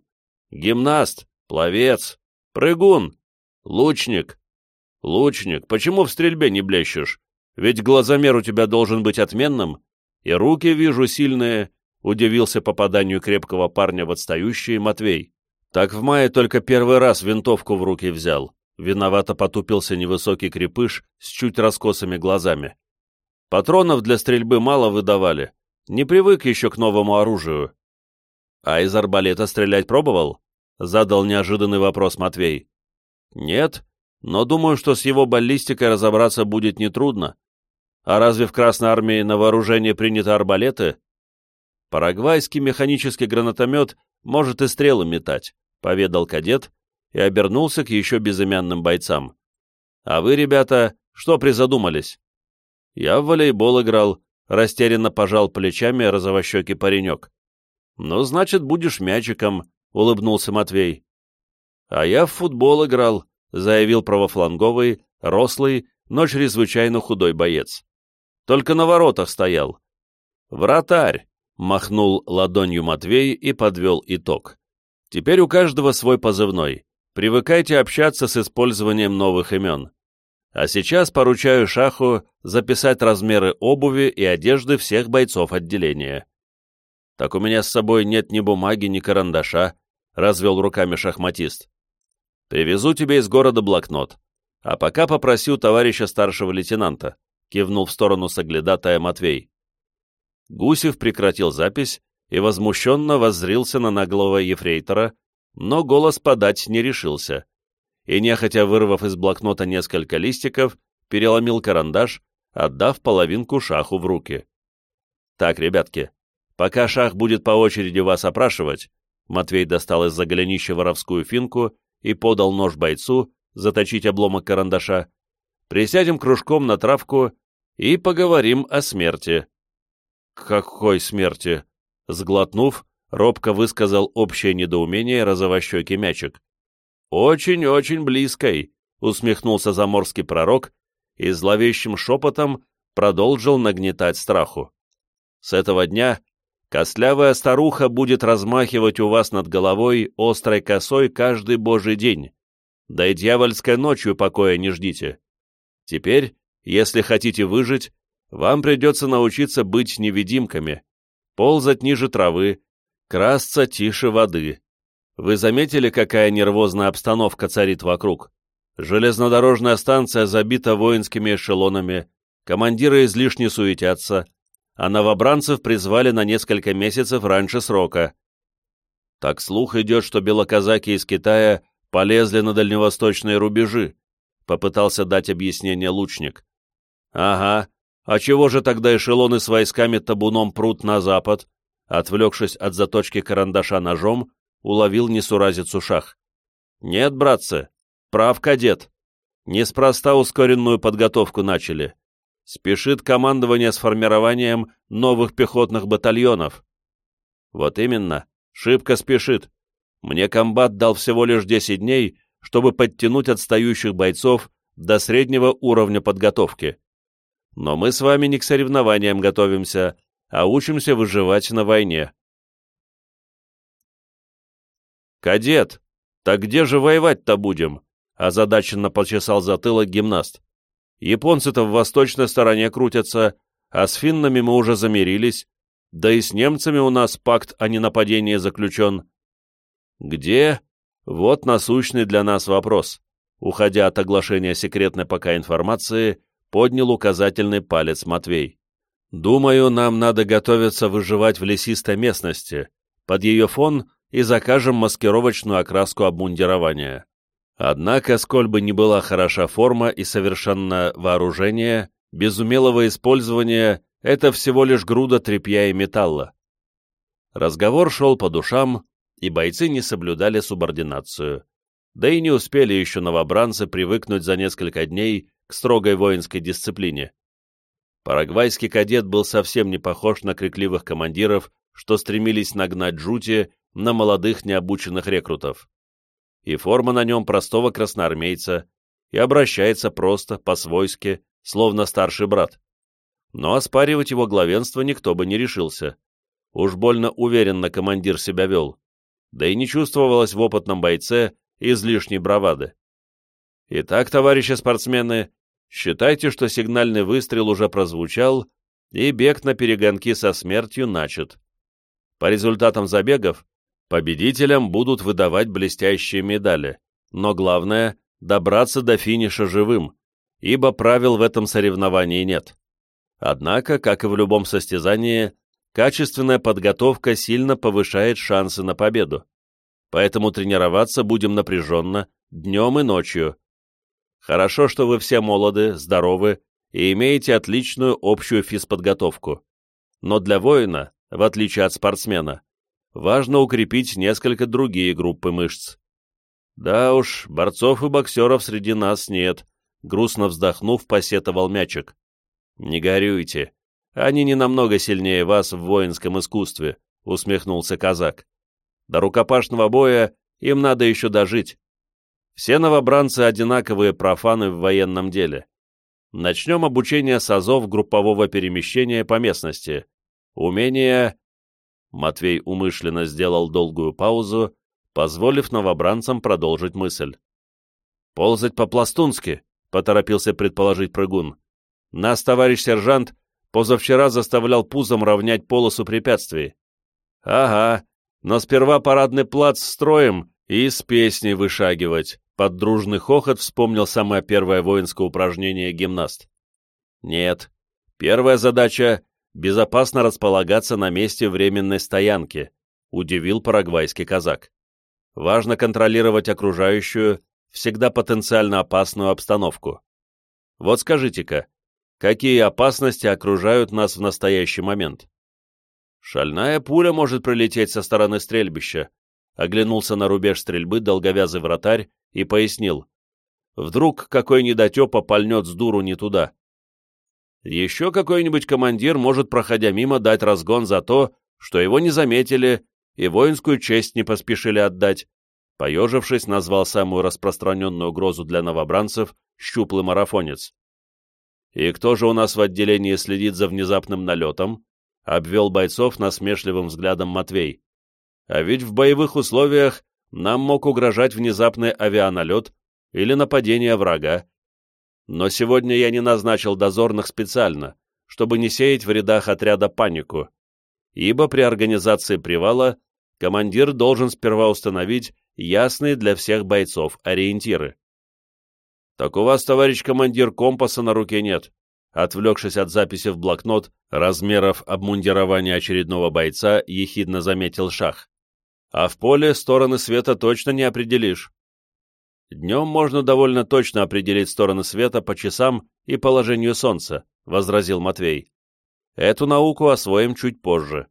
Гимнаст, пловец, прыгун, лучник. Лучник, почему в стрельбе не блещешь? Ведь глазомер у тебя должен быть отменным, и руки вижу сильные, удивился попаданию крепкого парня в отстающие Матвей. Так в мае только первый раз винтовку в руки взял. Виновато потупился невысокий крепыш с чуть раскосыми глазами. Патронов для стрельбы мало выдавали, не привык еще к новому оружию. А из арбалета стрелять пробовал? Задал неожиданный вопрос Матвей. Нет, но думаю, что с его баллистикой разобраться будет нетрудно. А разве в Красной Армии на вооружение приняты арбалеты? Парагвайский механический гранатомет может и стрелы метать, поведал кадет и обернулся к еще безымянным бойцам. А вы, ребята, что призадумались? Я в волейбол играл, Растерянно пожал плечами розовощекий паренек. «Ну, значит, будешь мячиком», — улыбнулся Матвей. «А я в футбол играл», — заявил правофланговый, рослый, но чрезвычайно худой боец. «Только на воротах стоял». «Вратарь», — махнул ладонью Матвей и подвел итог. «Теперь у каждого свой позывной. Привыкайте общаться с использованием новых имен. А сейчас поручаю Шаху записать размеры обуви и одежды всех бойцов отделения. Так у меня с собой нет ни бумаги, ни карандаша, развел руками шахматист. Привезу тебе из города блокнот. А пока попросю товарища старшего лейтенанта, кивнул в сторону соглядатая Матвей. Гусев прекратил запись и возмущенно воззрился на наглого ефрейтора, но голос подать не решился. И, нехотя вырвав из блокнота несколько листиков, переломил карандаш, отдав половинку шаху в руки. «Так, ребятки, пока шах будет по очереди вас опрашивать», Матвей достал из-за голенища воровскую финку и подал нож бойцу заточить обломок карандаша, присядем кружком на травку и поговорим о смерти. «Какой смерти?» Сглотнув, робко высказал общее недоумение розовощекий мячик. «Очень-очень близкой», — усмехнулся заморский пророк и зловещим шепотом продолжил нагнетать страху. «С этого дня Костлявая старуха будет размахивать у вас над головой острой косой каждый божий день. Да и дьявольской ночью покоя не ждите. Теперь, если хотите выжить, вам придется научиться быть невидимками, ползать ниже травы, красться тише воды. Вы заметили, какая нервозная обстановка царит вокруг? Железнодорожная станция забита воинскими эшелонами, командиры излишне суетятся, а новобранцев призвали на несколько месяцев раньше срока. Так слух идет, что белоказаки из Китая полезли на дальневосточные рубежи, попытался дать объяснение лучник. Ага, а чего же тогда эшелоны с войсками табуном прут на запад? Отвлекшись от заточки карандаша ножом, уловил несуразицу шах. Нет, братцы, прав кадет. Неспроста ускоренную подготовку начали спешит командование с формированием новых пехотных батальонов. Вот именно, шибко спешит. Мне комбат дал всего лишь 10 дней, чтобы подтянуть отстающих бойцов до среднего уровня подготовки. Но мы с вами не к соревнованиям готовимся, а учимся выживать на войне. «Кадет, так где же воевать-то будем?» озадаченно почесал затылок гимнаст. Японцы-то в восточной стороне крутятся, а с финнами мы уже замирились, да и с немцами у нас пакт о ненападении заключен. Где? Вот насущный для нас вопрос. Уходя от оглашения секретной пока информации, поднял указательный палец Матвей. Думаю, нам надо готовиться выживать в лесистой местности. Под ее фон и закажем маскировочную окраску обмундирования. Однако, сколь бы ни была хороша форма и совершенно вооружение, без умелого использования это всего лишь груда тряпья и металла. Разговор шел по душам, и бойцы не соблюдали субординацию. Да и не успели еще новобранцы привыкнуть за несколько дней к строгой воинской дисциплине. Парагвайский кадет был совсем не похож на крикливых командиров, что стремились нагнать жути на молодых необученных рекрутов и форма на нем простого красноармейца, и обращается просто, по-свойски, словно старший брат. Но оспаривать его главенство никто бы не решился. Уж больно уверенно командир себя вел, да и не чувствовалось в опытном бойце излишней бравады. Итак, товарищи спортсмены, считайте, что сигнальный выстрел уже прозвучал, и бег на перегонки со смертью начат. По результатам забегов Победителям будут выдавать блестящие медали, но главное – добраться до финиша живым, ибо правил в этом соревновании нет. Однако, как и в любом состязании, качественная подготовка сильно повышает шансы на победу. Поэтому тренироваться будем напряженно, днем и ночью. Хорошо, что вы все молоды, здоровы и имеете отличную общую физподготовку. Но для воина, в отличие от спортсмена, важно укрепить несколько другие группы мышц. Да уж, борцов и боксеров среди нас нет, грустно вздохнув, посетовал мячик. Не горюйте, они не намного сильнее вас в воинском искусстве, усмехнулся казак. До рукопашного боя им надо еще дожить. Все новобранцы одинаковые профаны в военном деле. Начнем обучение с азов группового перемещения по местности. Умения Матвей умышленно сделал долгую паузу, позволив новобранцам продолжить мысль. «Ползать по-пластунски», — поторопился предположить прыгун. «Нас, товарищ сержант, позавчера заставлял пузом равнять полосу препятствий». «Ага, Но сперва парадный плац строим и с песней вышагивать. Под дружный хохот вспомнил самое первое воинское упражнение гимнаст. Нет, первая задача — безопасно располагаться на месте временной стоянки, удивил парагвайский казак. Важно контролировать окружающую, всегда потенциально опасную обстановку. Вот скажите-ка, какие опасности окружают нас в настоящий момент? Шальная пуля может пролететь со стороны стрельбища, оглянулся на рубеж стрельбы долговязый вратарь и пояснил. Вдруг какой недотепа пальнет с дуру не туда. Еще какой-нибудь командир может, проходя мимо, дать разгон за то, что его не заметили и воинскую честь не поспешили отдать. Поежившись, назвал самую распространенную угрозу для новобранцев щуплый марафонец. «И кто же у нас в отделении следит за внезапным налетом?» — обвел бойцов насмешливым взглядом Матвей. «А ведь в боевых условиях нам мог угрожать внезапный авианалет или нападение врага. Но сегодня я не назначил дозорных специально, чтобы не сеять в рядах отряда панику, ибо при организации привала командир должен сперва установить ясные для всех бойцов ориентиры. «Так у вас, товарищ командир, компаса на руке нет», отвлекшись от записи в блокнот размеров обмундирования очередного бойца, ехидно заметил Шах. «А в поле стороны света точно не определишь». «Днем можно довольно точно определить стороны света по часам и положению солнца», — возразил Матвей. «Эту науку освоим чуть позже.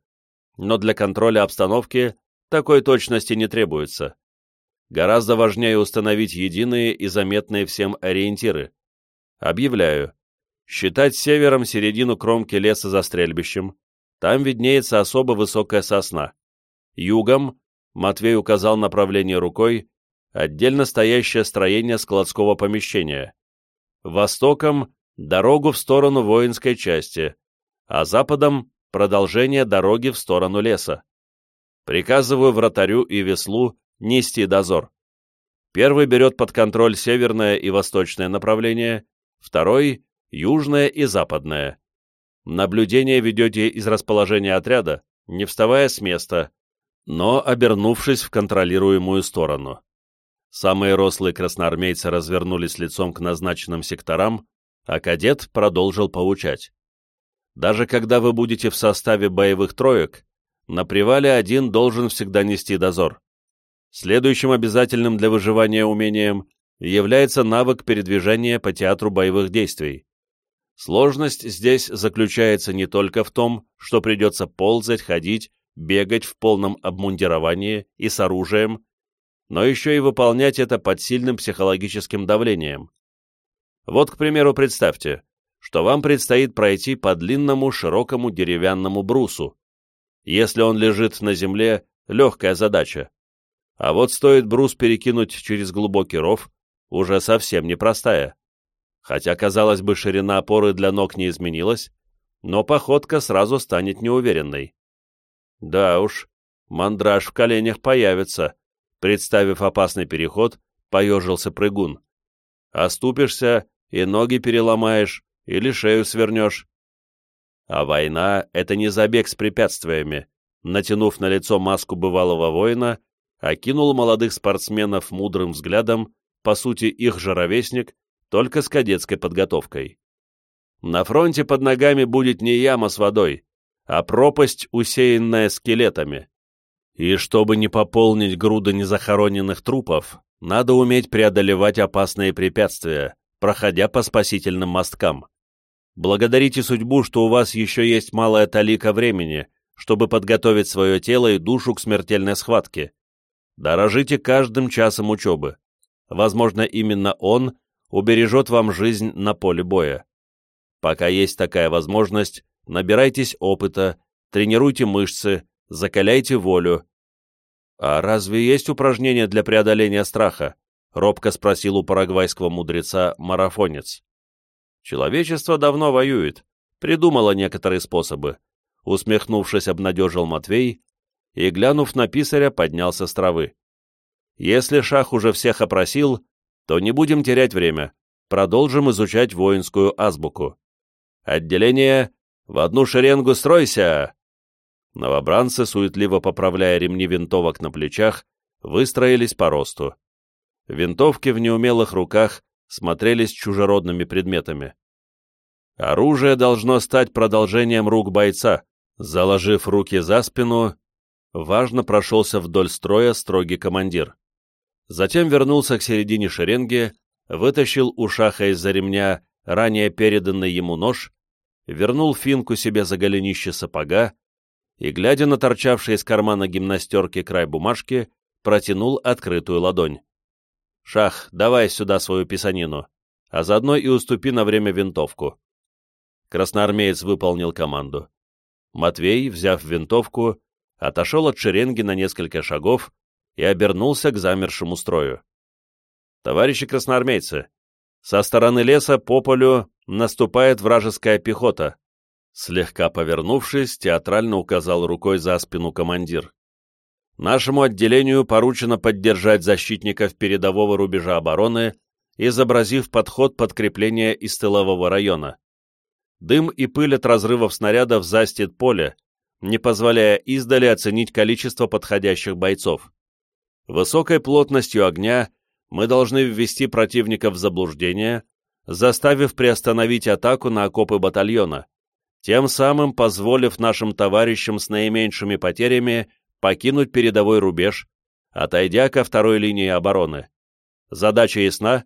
Но для контроля обстановки такой точности не требуется. Гораздо важнее установить единые и заметные всем ориентиры. Объявляю. Считать севером середину кромки леса за стрельбищем. Там виднеется особо высокая сосна. Югом, Матвей указал направление рукой, отдельно стоящее строение складского помещения. Востоком — дорогу в сторону воинской части, а западом — продолжение дороги в сторону леса. Приказываю вратарю и веслу нести дозор. Первый берет под контроль северное и восточное направление, второй — южное и западное. Наблюдение ведете из расположения отряда, не вставая с места, но обернувшись в контролируемую сторону. Самые рослые красноармейцы развернулись лицом к назначенным секторам, а кадет продолжил поучать. Даже когда вы будете в составе боевых троек, на привале один должен всегда нести дозор. Следующим обязательным для выживания умением является навык передвижения по театру боевых действий. Сложность здесь заключается не только в том, что придется ползать, ходить, бегать в полном обмундировании и с оружием, но еще и выполнять это под сильным психологическим давлением. Вот, к примеру, представьте, что вам предстоит пройти по длинному широкому деревянному брусу. Если он лежит на земле, легкая задача. А вот стоит брус перекинуть через глубокий ров, уже совсем непростая. Хотя, казалось бы, ширина опоры для ног не изменилась, но походка сразу станет неуверенной. Да уж, мандраж в коленях появится. Представив опасный переход, поежился прыгун. Оступишься и ноги переломаешь, или шею свернешь. А война — это не забег с препятствиями. Натянув на лицо маску бывалого воина, окинул молодых спортсменов мудрым взглядом, по сути их же ровесник, только с кадетской подготовкой. На фронте под ногами будет не яма с водой, а пропасть, усеянная скелетами. И чтобы не пополнить груды незахороненных трупов, надо уметь преодолевать опасные препятствия, проходя по спасительным мосткам. Благодарите судьбу, что у вас еще есть малая талика времени, чтобы подготовить свое тело и душу к смертельной схватке. Дорожите каждым часом учебы. Возможно, именно он убережет вам жизнь на поле боя. Пока есть такая возможность, набирайтесь опыта, тренируйте мышцы, закаляйте волю. «А разве есть упражнения для преодоления страха?» — робко спросил у парагвайского мудреца марафонец. «Человечество давно воюет, придумало некоторые способы», — усмехнувшись, обнадежил Матвей и, глянув на писаря, поднялся с травы. «Если шах уже всех опросил, то не будем терять время, продолжим изучать воинскую азбуку. Отделение, в одну шеренгу стройся!» Новобранцы, суетливо поправляя ремни винтовок на плечах, выстроились по росту. Винтовки в неумелых руках смотрелись чужеродными предметами. Оружие должно стать продолжением рук бойца. Заложив руки за спину, важно прошелся вдоль строя строгий командир. Затем вернулся к середине шеренги, вытащил у шаха из-за ремня ранее переданный ему нож, вернул финку себе за голенище сапога и, глядя на торчавший из кармана гимнастерки край бумажки, протянул открытую ладонь. «Шах, давай сюда свою писанину, а заодно и уступи на время винтовку. Красноармеец выполнил команду. Матвей, взяв винтовку, отошел от шеренги на несколько шагов и обернулся к замершему строю. «Товарищи красноармейцы, со стороны леса по полю наступает вражеская пехота», слегка повернувшись, театрально указал рукой за спину командир. «Нашему отделению поручено поддержать защитников передового рубежа обороны, изобразив подход подкрепления из тылового района. Дым и пыль от разрывов снарядов застит поле, не позволяя издали оценить количество подходящих бойцов. Высокой плотностью огня мы должны ввести противника в заблуждение, заставив приостановить атаку на окопы батальона, тем самым позволив нашим товарищам с наименьшими потерями покинуть передовой рубеж, отойдя ко второй линии обороны. Задача ясна?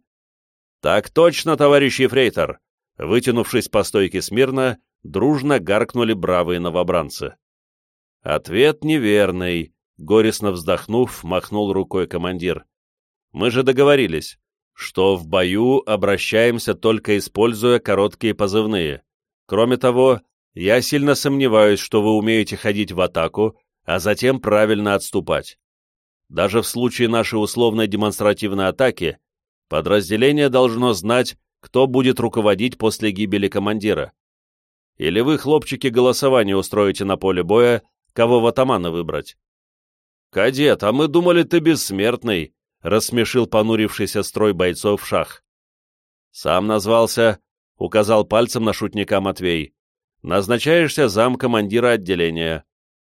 Так точно, товарищ Ефрейтор! Вытянувшись по стойке смирно, дружно гаркнули бравые новобранцы. Ответ неверный, горестно вздохнув, махнул рукой командир. Мы же договорились, что в бою обращаемся только используя короткие позывные. Кроме того, я сильно сомневаюсь, что вы умеете ходить в атаку, а затем правильно отступать. Даже в случае нашей условной демонстративной атаки подразделение должно знать, кто будет руководить после гибели командира. Или вы, хлопчики, голосование устроите на поле боя, кого в атамана выбрать? «Кадет, а мы думали, ты бессмертный», — рассмешил понурившийся строй бойцов шах. «Сам назвался», — указал пальцем на шутника Матвей. «Назначаешься зам командира отделения.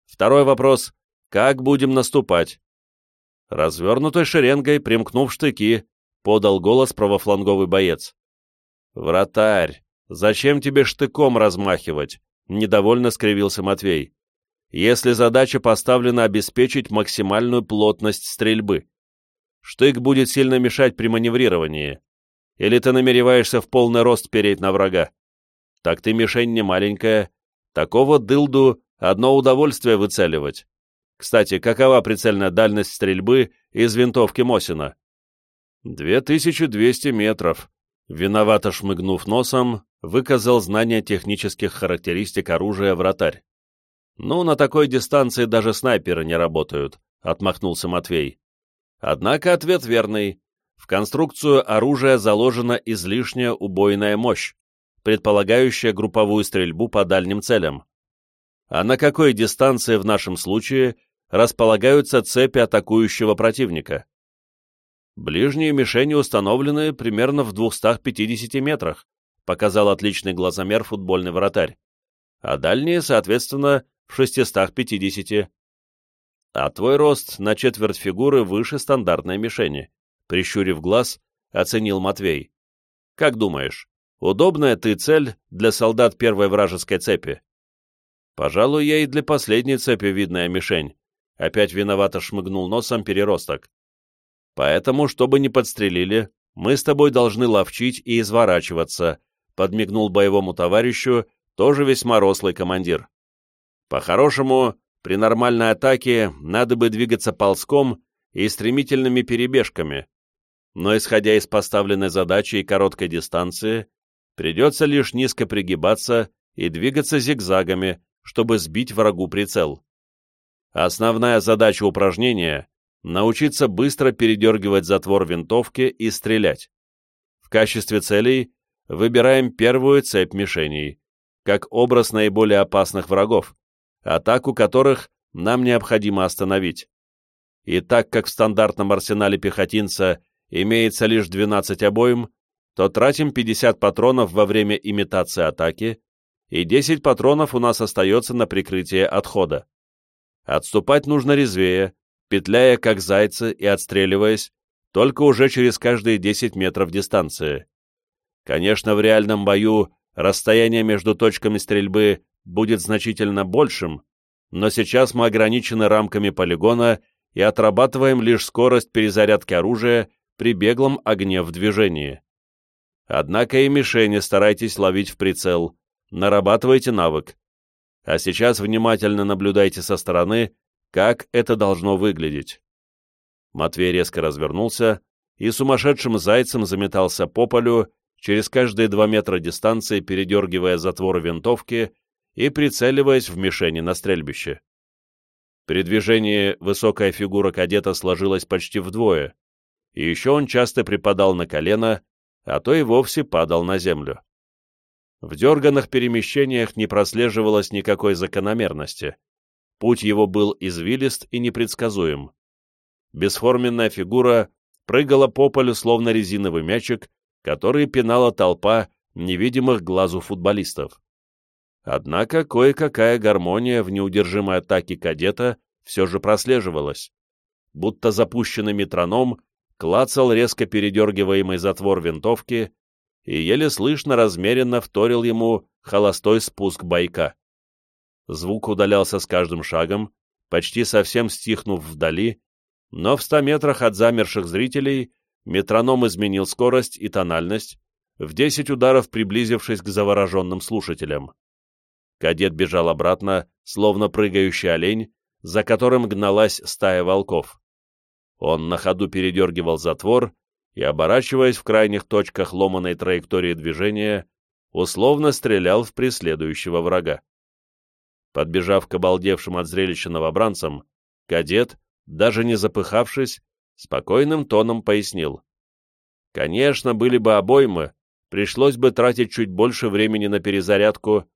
Второй вопрос — как будем наступать?» Развернутой шеренгой, примкнув штыки, подал голос правофланговый боец. «Вратарь, зачем тебе штыком размахивать?» — недовольно скривился Матвей. «Если задача поставлена обеспечить максимальную плотность стрельбы. Штык будет сильно мешать при маневрировании. Или ты намереваешься в полный рост переть на врага? Так ты мишень не маленькая. Такого дылду одно удовольствие выцеливать. Кстати, какова прицельная дальность стрельбы из винтовки Мосина?» «2200 метров», Виновато шмыгнув носом, выказал знание технических характеристик оружия вратарь. «Ну, на такой дистанции даже снайперы не работают», — отмахнулся Матвей. Однако ответ верный. В конструкцию оружия заложена излишняя убойная мощь, предполагающая групповую стрельбу по дальним целям. А на какой дистанции в нашем случае располагаются цепи атакующего противника? Ближние мишени установлены примерно в 250 метрах, показал отличный глазомер футбольный вратарь, а дальние, соответственно, в 650. А твой рост на четверть фигуры выше стандартной мишени, прищурив глаз, оценил Матвей. Как думаешь, удобная ты цель для солдат первой вражеской цепи? Пожалуй, я и для последней цепи видная мишень. Опять виновато шмыгнул носом переросток. Поэтому, чтобы не подстрелили, мы с тобой должны ловчить и изворачиваться», подмигнул боевому товарищу, тоже весьма рослый командир. По-хорошему, при нормальной атаке надо бы двигаться ползком и стремительными перебежками, но, исходя из поставленной задачи и короткой дистанции, придется лишь низко пригибаться и двигаться зигзагами, чтобы сбить врагу прицел. Основная задача упражнения научиться быстро передергивать затвор винтовки и стрелять. В качестве целей выбираем первую цепь мишеней, как образ наиболее опасных врагов, атаку которых нам необходимо остановить. И так как в стандартном арсенале пехотинца имеется лишь 12 обоим, то тратим 50 патронов во время имитации атаки, и 10 патронов у нас остается на прикрытие отхода. Отступать нужно резвее, петляя как зайцы и отстреливаясь, только уже через каждые 10 метров дистанции. Конечно, в реальном бою расстояние между точками стрельбы будет значительно большим, но сейчас мы ограничены рамками полигона и отрабатываем лишь скорость перезарядки оружия при беглом огне в движении. Однако и мишени старайтесь ловить в прицел, нарабатывайте навык. А сейчас внимательно наблюдайте со стороны, как это должно выглядеть. Матвей резко развернулся и сумасшедшим зайцем заметался по полю, через каждые два метра дистанции передергивая затвор винтовки и прицеливаясь в мишени на стрельбище. При движении высокая фигура кадета сложилась почти вдвое, и еще он часто припадал на колено, а то и вовсе падал на землю. В дерганных перемещениях не прослеживалось никакой закономерности. Путь его был извилист и непредсказуем. Бесформенная фигура прыгала по полю, словно резиновый мячик, который пинала толпа невидимых глазу футболистов. Однако кое-какая гармония в неудержимой атаке кадета все же прослеживалась. Будто запущенный метроном клацал резко передергиваемый затвор винтовки и еле слышно размеренно вторил ему холостой спуск байка. Звук удалялся с каждым шагом, почти совсем стихнув вдали, но в ста метрах от замерших зрителей метроном изменил скорость и тональность, в десять ударов приблизившись к завороженным слушателям. Кадет бежал обратно, словно прыгающий олень, за которым гналась стая волков. Он на ходу передергивал затвор и, оборачиваясь в крайних точках ломаной траектории движения, условно стрелял в преследующего врага. Подбежав к обалдевшим от зрелища новобранцам, кадет, даже не запыхавшись, спокойным тоном пояснил. Конечно, были бы обоймы, пришлось бы тратить чуть больше времени на перезарядку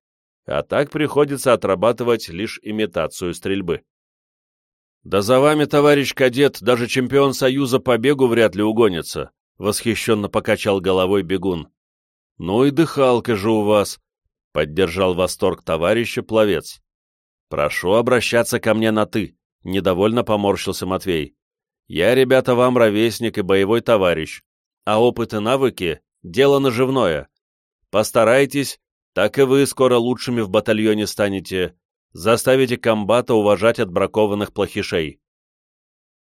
а так приходится отрабатывать лишь имитацию стрельбы. «Да за вами, товарищ кадет, даже чемпион Союза по бегу вряд ли угонится», — восхищенно покачал головой бегун. «Ну и дыхалка же у вас», — поддержал восторг товарища пловец. «Прошу обращаться ко мне на «ты», — недовольно поморщился Матвей. «Я, ребята, вам ровесник и боевой товарищ, а опыт и навыки — дело наживное. Постарайтесь так и вы скоро лучшими в батальоне станете, заставите комбата уважать отбракованных плохишей.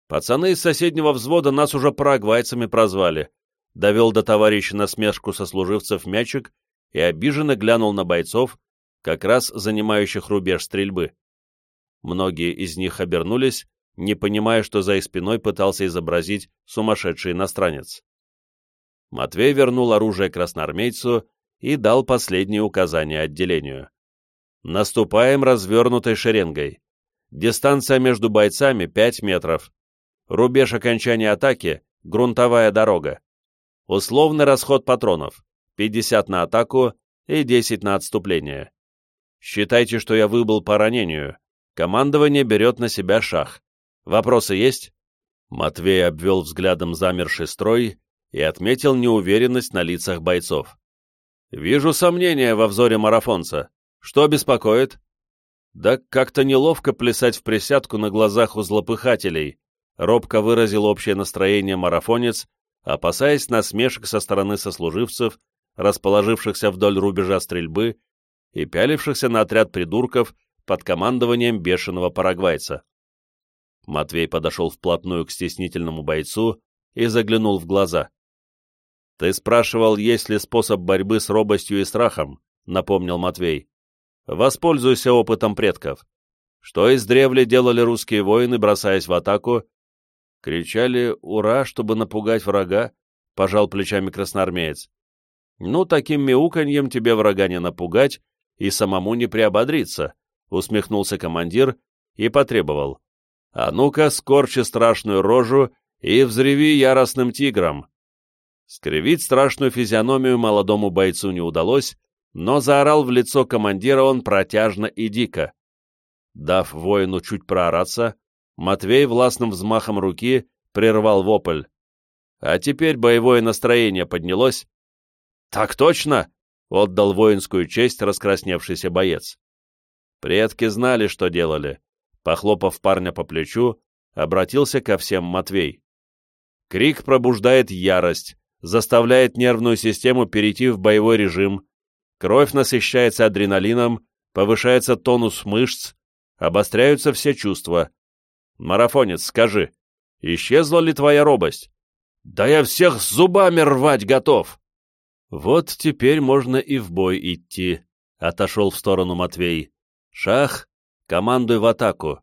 Пацаны из соседнего взвода нас уже парагвайцами прозвали, довел до товарища насмешку сослуживцев мячик и обиженно глянул на бойцов, как раз занимающих рубеж стрельбы. Многие из них обернулись, не понимая, что за их спиной пытался изобразить сумасшедший иностранец. Матвей вернул оружие красноармейцу и дал последние указания отделению. Наступаем развернутой шеренгой. Дистанция между бойцами 5 метров. Рубеж окончания атаки — грунтовая дорога. Условный расход патронов — 50 на атаку и 10 на отступление. Считайте, что я выбыл по ранению. Командование берет на себя шах. Вопросы есть?» Матвей обвел взглядом замерший строй и отметил неуверенность на лицах бойцов. «Вижу сомнения во взоре марафонца. Что беспокоит?» «Да как-то неловко плясать в присядку на глазах у злопыхателей», робко выразил общее настроение марафонец, опасаясь насмешек со стороны сослуживцев, расположившихся вдоль рубежа стрельбы и пялившихся на отряд придурков под командованием бешеного парагвайца. Матвей подошел вплотную к стеснительному бойцу и заглянул в глаза. «Ты спрашивал, есть ли способ борьбы с робостью и страхом», — напомнил Матвей. «Воспользуйся опытом предков. Что издревле делали русские воины, бросаясь в атаку? Кричали «Ура!», чтобы напугать врага, — пожал плечами красноармеец. «Ну, таким мяуканьем тебе врага не напугать и самому не приободриться», — усмехнулся командир и потребовал. «А ну-ка, скорчи страшную рожу и взреви яростным тигром!» Скривить страшную физиономию молодому бойцу не удалось, но заорал в лицо командира он протяжно и дико. Дав воину чуть проораться, Матвей властным взмахом руки прервал вопль. А теперь боевое настроение поднялось. «Так точно!» — отдал воинскую честь раскрасневшийся боец. Предки знали, что делали. Похлопав парня по плечу, обратился ко всем Матвей. Крик пробуждает ярость, заставляет нервную систему перейти в боевой режим, кровь насыщается адреналином, повышается тонус мышц, обостряются все чувства. Марафонец, скажи, исчезла ли твоя робость? Да я всех зубами рвать готов! Вот теперь можно и в бой идти, — отошел в сторону Матвей. Шах, командуй в атаку.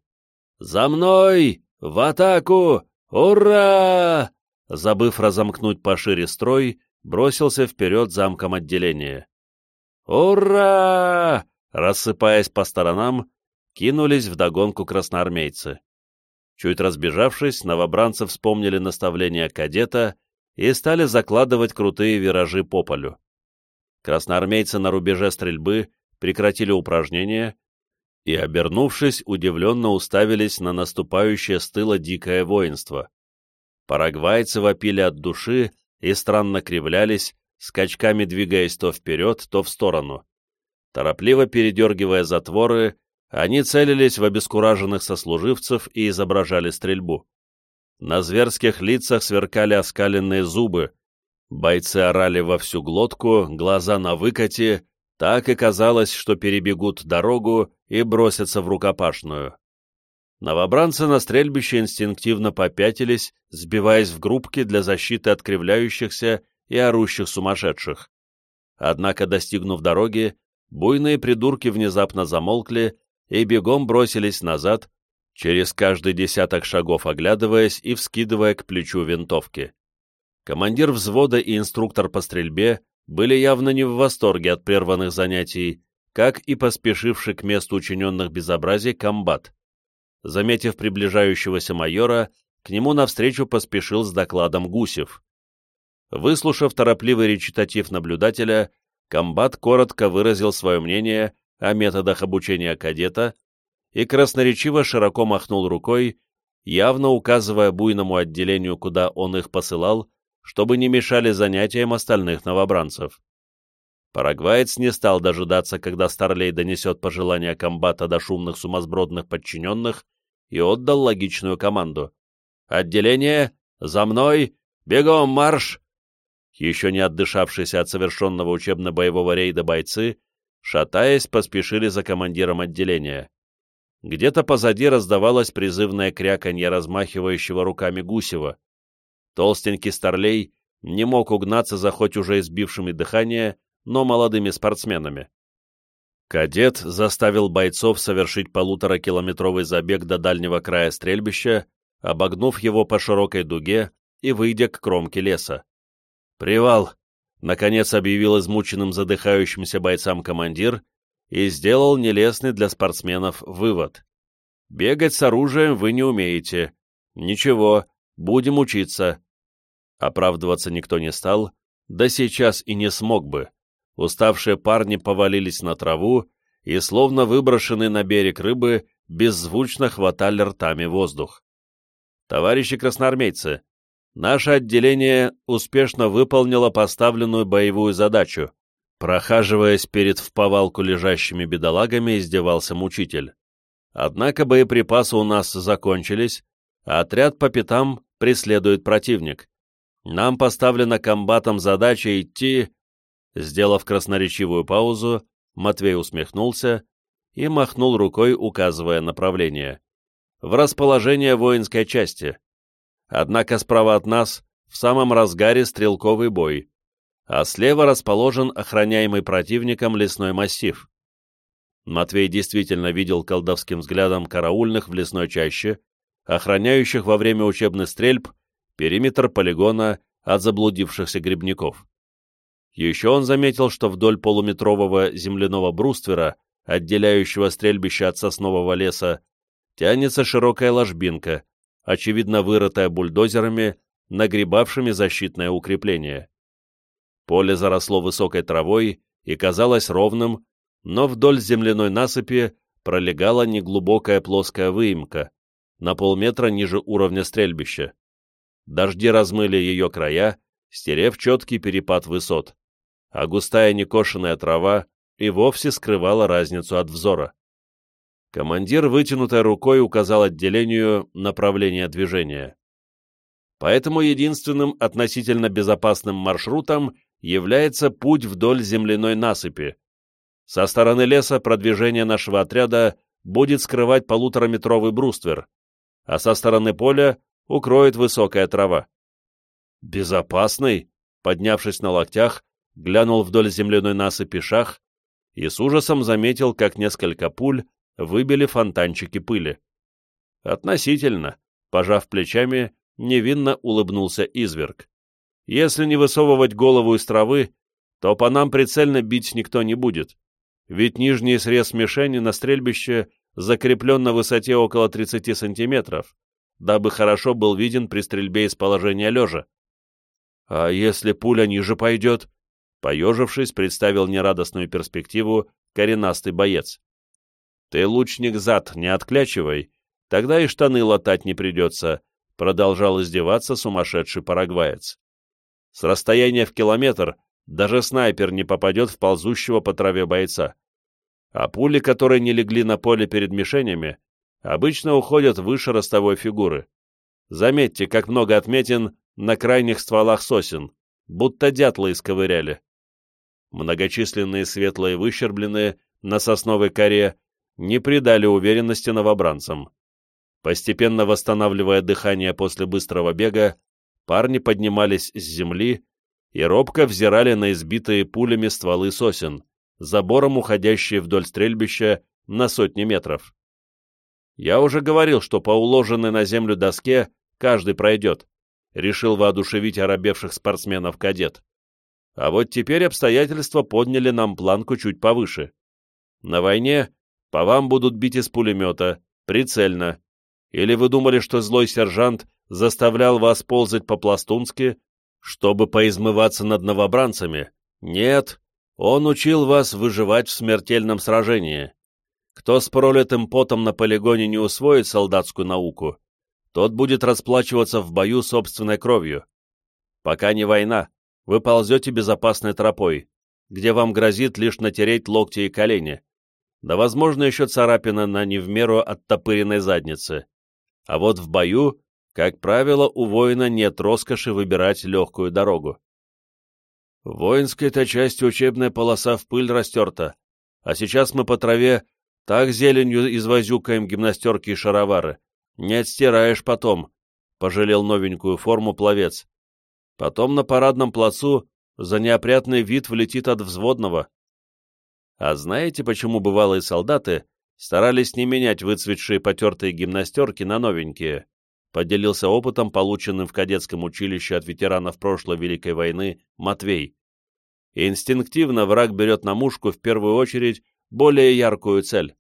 За мной! В атаку! Ура! Забыв разомкнуть пошире строй, бросился вперед замком отделения. «Ура!» Рассыпаясь по сторонам, кинулись вдогонку красноармейцы. Чуть разбежавшись, новобранцы вспомнили наставления кадета и стали закладывать крутые виражи по полю. Красноармейцы на рубеже стрельбы прекратили упражнения и, обернувшись, удивленно уставились на наступающее с тыла дикое воинство. Парагвайцы вопили от души и странно кривлялись, скачками двигаясь то вперед, то в сторону. Торопливо передергивая затворы, они целились в обескураженных сослуживцев и изображали стрельбу. На зверских лицах сверкали оскаленные зубы, бойцы орали во всю глотку, глаза на выкате, так и казалось, что перебегут дорогу и бросятся в рукопашную. Новобранцы на стрельбище инстинктивно попятились, сбиваясь в группки для защиты от кривляющихся и орущих сумасшедших. Однако, достигнув дороги, буйные придурки внезапно замолкли и бегом бросились назад, через каждый десяток шагов оглядываясь и вскидывая к плечу винтовки. Командир взвода и инструктор по стрельбе были явно не в восторге от прерванных занятий, как и поспешивший к месту учиненных безобразий комбат. Заметив приближающегося майора, к нему навстречу поспешил с докладом Гусев. Выслушав торопливый речитатив наблюдателя, комбат коротко выразил свое мнение о методах обучения кадета и красноречиво широко махнул рукой, явно указывая буйному отделению, куда он их посылал, чтобы не мешали занятиям остальных новобранцев. Парагваец не стал дожидаться, когда Старлей донесет пожелания комбата до шумных сумасбродных подчиненных и отдал логичную команду. «Отделение! За мной! Бегом марш!» Еще не отдышавшиеся от совершенного учебно-боевого рейда бойцы шатаясь, поспешили за командиром отделения. Где-то позади раздавалось призывное кряканье размахивающего руками Гусева. Толстенький старлей не мог угнаться за хоть уже избившими дыхание, но молодыми спортсменами. Кадет заставил бойцов совершить полуторакилометровый забег до дальнего края стрельбища, обогнув его по широкой дуге и выйдя к кромке леса. «Привал!» наконец объявил измученным задыхающимся бойцам командир и сделал нелестный для спортсменов вывод. «Бегать с оружием вы не умеете. Ничего, будем учиться». Оправдываться никто не стал, да сейчас и не смог бы. Уставшие парни повалились на траву и, словно выброшенные на берег рыбы, беззвучно хватали ртами воздух. «Товарищи красноармейцы, наше отделение успешно выполнило поставленную боевую задачу. Прохаживаясь перед в повалку лежащими бедолагами, издевался мучитель. Однако боеприпасы у нас закончились, а отряд по пятам преследует противник. Нам поставлена комбатом задача идти... Сделав красноречивую паузу, Матвей усмехнулся и махнул рукой, указывая направление. В расположение воинской части. Однако справа от нас в самом разгаре стрелковый бой, а слева расположен охраняемый противником лесной массив. Матвей действительно видел колдовским взглядом караульных в лесной чаще, охраняющих во время учебных стрельб периметр полигона от заблудившихся грибников. Еще он заметил, что вдоль полуметрового земляного бруствера, отделяющего стрельбище от соснового леса, тянется широкая ложбинка, очевидно вырытая бульдозерами, нагребавшими защитное укрепление. Поле заросло высокой травой и казалось ровным, но вдоль земляной насыпи пролегала неглубокая плоская выемка, на полметра ниже уровня стрельбища. Дожди размыли ее края, стерев четкий перепад высот, а густая некошенная трава и вовсе скрывала разницу от взора. Командир вытянутой рукой указал отделению направление движения. Поэтому единственным относительно безопасным маршрутом является путь вдоль земляной насыпи. Со стороны леса продвижение нашего отряда будет скрывать полутораметровый бруствер, а со стороны поля укроет высокая трава. «Безопасный?» — поднявшись на локтях, глянул вдоль земляной насыпи шах и с ужасом заметил, как несколько пуль выбили фонтанчики пыли. Относительно, пожав плечами, невинно улыбнулся изверг. Если не высовывать голову из травы, то по нам прицельно бить никто не будет, ведь нижний срез мишени на стрельбище закреплен на высоте около 30 сантиметров, дабы хорошо был виден при стрельбе из положения лежа. А если пуля ниже пойдет? Поежившись, представил нерадостную перспективу коренастый боец. Ты, лучник, зад не отклячивай, тогда и штаны латать не придется, продолжал издеваться сумасшедший парагваец. С расстояния в километр даже снайпер не попадет в ползущего по траве бойца. А пули, которые не легли на поле перед мишенями, обычно уходят выше ростовой фигуры. Заметьте, как много отметин на крайних стволах сосен, будто дятлы исковыряли. Многочисленные светлые выщербленные на сосновой коре не придали уверенности новобранцам. Постепенно восстанавливая дыхание после быстрого бега, парни поднимались с земли и робко взирали на избитые пулями стволы сосен, забором уходящие вдоль стрельбища на сотни метров. Я уже говорил, что по уложенной на землю доске каждый пройдет, решил воодушевить оробевших спортсменов кадет. А вот теперь обстоятельства подняли нам планку чуть повыше. На войне по вам будут бить из пулемета, прицельно. Или вы думали, что злой сержант заставлял вас ползать по-пластунски, чтобы поизмываться над новобранцами? Нет, он учил вас выживать в смертельном сражении. Кто с пролитым потом на полигоне не усвоит солдатскую науку, тот будет расплачиваться в бою собственной кровью. Пока не война, вы ползете безопасной тропой, где вам грозит лишь натереть локти и колени, да, возможно, еще царапина на не в меру оттопыренной заднице. А вот в бою, как правило, у воина нет роскоши выбирать легкую дорогу. В воинской-то части учебная полоса в пыль растерта, а сейчас мы по траве так зеленью извозюкаем гимнастерки и шаровары. Не отстираешь потом, — пожалел новенькую форму пловец. Потом на парадном плацу за неопрятный вид влетит от взводного. А знаете, почему бывалые солдаты старались не менять выцветшие потертые гимнастерки на новенькие? Поделился опытом, полученным в кадетском училище от ветеранов прошлой Великой войны, Матвей. Инстинктивно враг берет на мушку в первую очередь более яркую цель.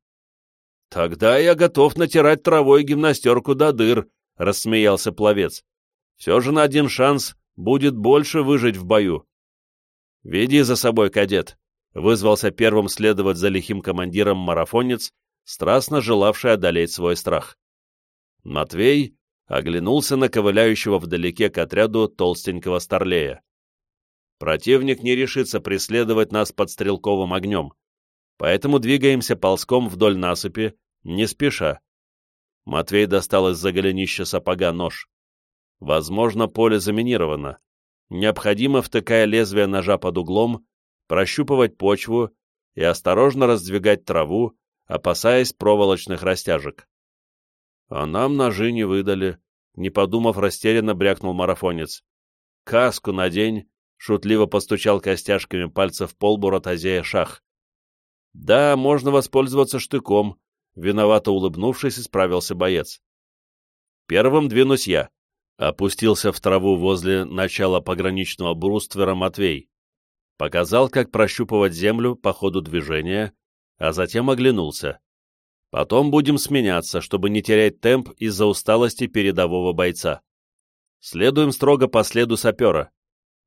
«Тогда я готов натирать травой гимнастерку до дыр», — рассмеялся пловец. «Все же на один шанс будет больше выжить в бою». «Веди за собой, кадет», вызвался первым следовать за лихим командиром марафонец, страстно желавший одолеть свой страх. Матвей оглянулся на ковыляющего вдалеке к отряду толстенького старлея. Противник не решится преследовать нас под стрелковым огнем, поэтому двигаемся ползком вдоль насыпи, не спеша. Матвей достал из-за голенища сапога нож. Возможно, поле заминировано. Необходимо, втыкая лезвие ножа под углом, прощупывать почву и осторожно раздвигать траву, опасаясь проволочных растяжек. А нам ножи не выдали, не подумав, растерянно брякнул марафонец. «Каску надень!» — шутливо постучал костяшками пальцев полбу ротозея шах. «Да, можно воспользоваться штыком», — виновато улыбнувшись, исправился боец. «Первым двинусь я», — опустился в траву возле начала пограничного бруствера Матвей показал, как прощупывать землю по ходу движения, а затем оглянулся. Потом будем сменяться, чтобы не терять темп из-за усталости передового бойца. Следуем строго по следу сапера.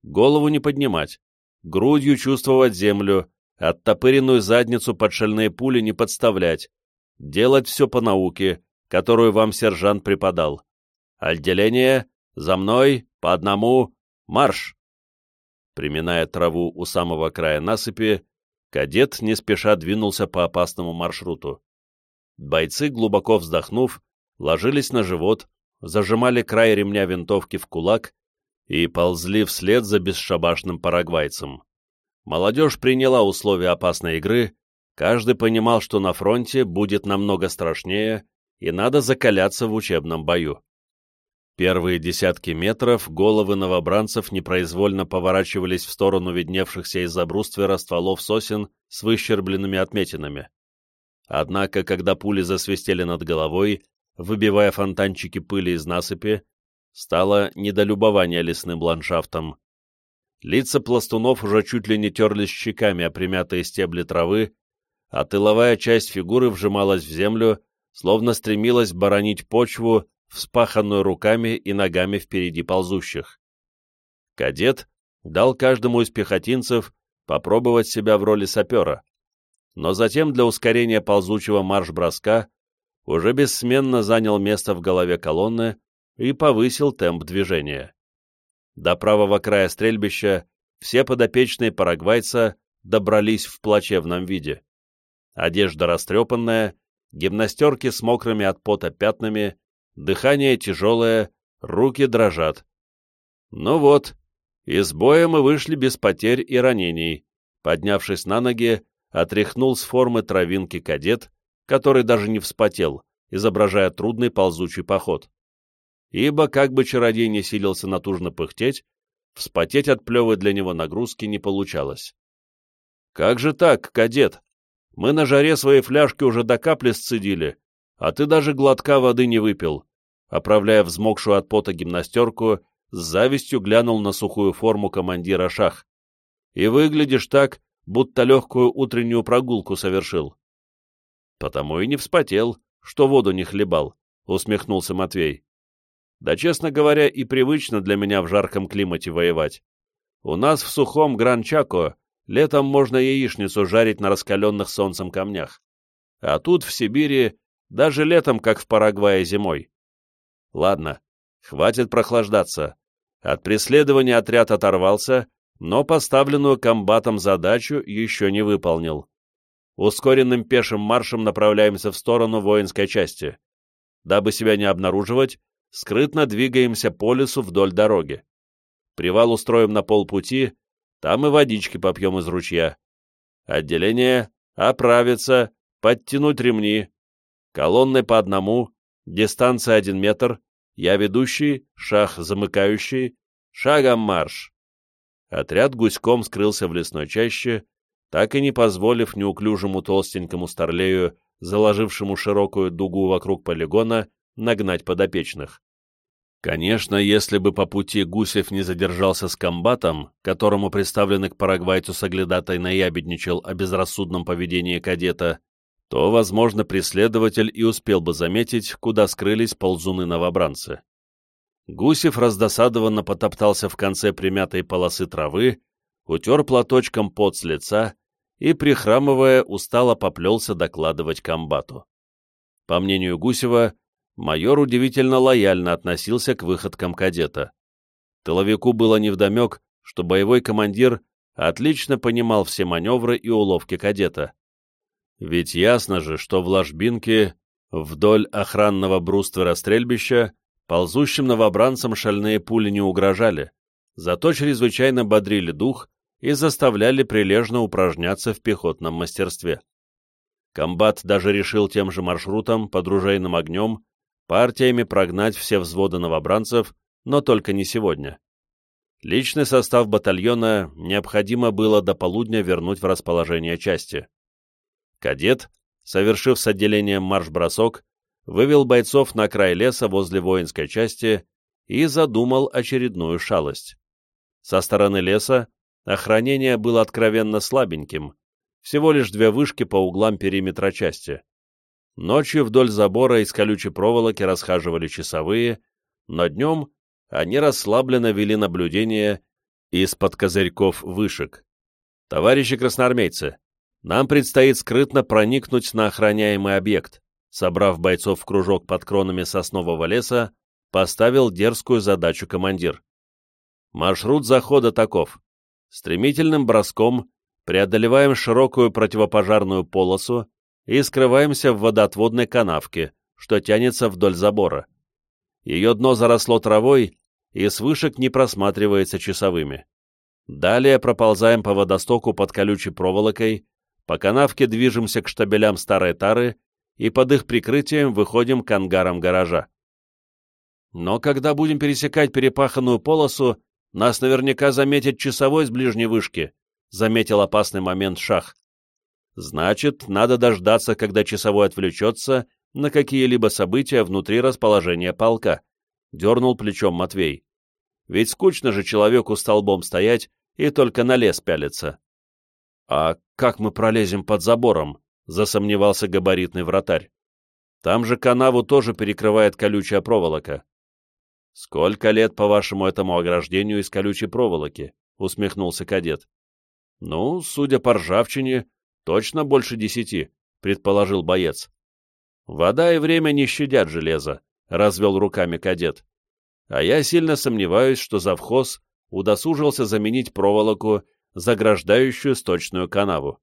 Голову не поднимать, грудью чувствовать землю, оттопыренную задницу под шальные пули не подставлять, делать все по науке, которую вам сержант преподал. Отделение, за мной, по одному, марш! Приминая траву у самого края насыпи, кадет не спеша двинулся по опасному маршруту. Бойцы, глубоко вздохнув, ложились на живот, зажимали край ремня винтовки в кулак и ползли вслед за бесшабашным парагвайцем. Молодежь приняла условия опасной игры, каждый понимал, что на фронте будет намного страшнее и надо закаляться в учебном бою. Первые десятки метров головы новобранцев непроизвольно поворачивались в сторону видневшихся из-за бруствера стволов сосен с выщербленными отметинами. Однако, когда пули засвистели над головой, выбивая фонтанчики пыли из насыпи, стало недолюбование лесным ландшафтом. Лица пластунов уже чуть ли не терлись щеками о примятые стебли травы, а тыловая часть фигуры вжималась в землю, словно стремилась боронить почву, вспаханную руками и ногами впереди ползущих. Кадет дал каждому из пехотинцев попробовать себя в роли сапера, но затем для ускорения ползучего марш-броска уже бессменно занял место в голове колонны и повысил темп движения. До правого края стрельбища все подопечные парагвайца добрались в плачевном виде. Одежда растрепанная, гимнастерки с мокрыми от пота пятнами, дыхание тяжелое, руки дрожат. Ну вот, из боя мы вышли без потерь и ранений. Поднявшись на ноги, отряхнул с формы травинки кадет, который даже не вспотел, изображая трудный ползучий поход. Ибо, как бы чародей не силился натужно пыхтеть, вспотеть от плевой для него нагрузки не получалось. «Как же так, кадет? Мы на жаре свои фляжки уже до капли сцедили, а ты даже глотка воды не выпил», оправляя взмокшую от пота гимнастерку, с завистью глянул на сухую форму командира шах. «И выглядишь так, будто легкую утреннюю прогулку совершил. Потому и не вспотел, что воду не хлебал, усмехнулся Матвей. Да, честно говоря, и привычно для меня в жарком климате воевать. У нас в сухом Гран-Чако летом можно яичницу жарить на раскаленных солнцем камнях. А тут, в Сибири, даже летом, как в Парагвае зимой. Ладно, хватит прохлаждаться. От преследования отряд оторвался но поставленную комбатом задачу еще не выполнил. Ускоренным пешим маршем направляемся в сторону воинской части. Дабы себя не обнаруживать, скрытно двигаемся по лесу вдоль дороги. Привал устроим на полпути, там и водички попьем из ручья. Отделение оправиться, подтянуть ремни. Колонны по одному, дистанция один метр, я ведущий, шах замыкающий, шагом марш. Отряд гуськом скрылся в лесной чаще, так и не позволив неуклюжему толстенькому старлею, заложившему широкую дугу вокруг полигона, нагнать подопечных. Конечно, если бы по пути Гусев не задержался с комбатом, которому представленный к парагвайцу соглядатай наябедничал о безрассудном поведении кадета, то, возможно, преследователь и успел бы заметить, куда скрылись ползуны-новобранцы. Гусев раздосадованно потоптался в конце примятой полосы травы, утер платочком пот с лица и, прихрамывая, устало поплелся докладывать комбату. По мнению Гусева, майор удивительно лояльно относился к выходкам кадета. Тыловику было невдомек, что боевой командир отлично понимал все маневры и уловки кадета. Ведь ясно же, что в ложбинке вдоль охранного бруствера стрельбища Ползущим новобранцам шальные пули не угрожали, зато чрезвычайно бодрили дух и заставляли прилежно упражняться в пехотном мастерстве. Комбат даже решил тем же маршрутом, под ружейным огнем, партиями прогнать все взводы новобранцев, но только не сегодня. Личный состав батальона необходимо было до полудня вернуть в расположение части. Кадет, совершив с отделением марш-бросок, вывел бойцов на край леса возле воинской части и задумал очередную шалость. Со стороны леса охранение было откровенно слабеньким, всего лишь две вышки по углам периметра части. Ночью вдоль забора из колючей проволоки расхаживали часовые, но днем они расслабленно вели наблюдение из-под козырьков вышек. «Товарищи красноармейцы, нам предстоит скрытно проникнуть на охраняемый объект собрав бойцов в кружок под кронами соснового леса, поставил дерзкую задачу командир. Маршрут захода таков. Стремительным броском преодолеваем широкую противопожарную полосу и скрываемся в водоотводной канавке, что тянется вдоль забора. Ее дно заросло травой, и с вышек не просматривается часовыми. Далее проползаем по водостоку под колючей проволокой, по канавке движемся к штабелям старой тары и под их прикрытием выходим к ангарам гаража. Но когда будем пересекать перепаханную полосу, нас наверняка заметит часовой с ближней вышки, заметил опасный момент Шах. Значит, надо дождаться, когда часовой отвлечется на какие-либо события внутри расположения полка, дернул плечом Матвей. Ведь скучно же человеку столбом стоять и только на лес пялиться. А как мы пролезем под забором? засомневался габаритный вратарь. Там же канаву тоже перекрывает колючая проволока. Сколько лет, по-вашему, этому ограждению из колючей проволоки? усмехнулся кадет. Ну, судя по ржавчине, точно больше десяти, предположил боец. Вода и время не щадят железа, развел руками кадет. А я сильно сомневаюсь, что завхоз удосужился заменить проволоку, заграждающую сточную канаву.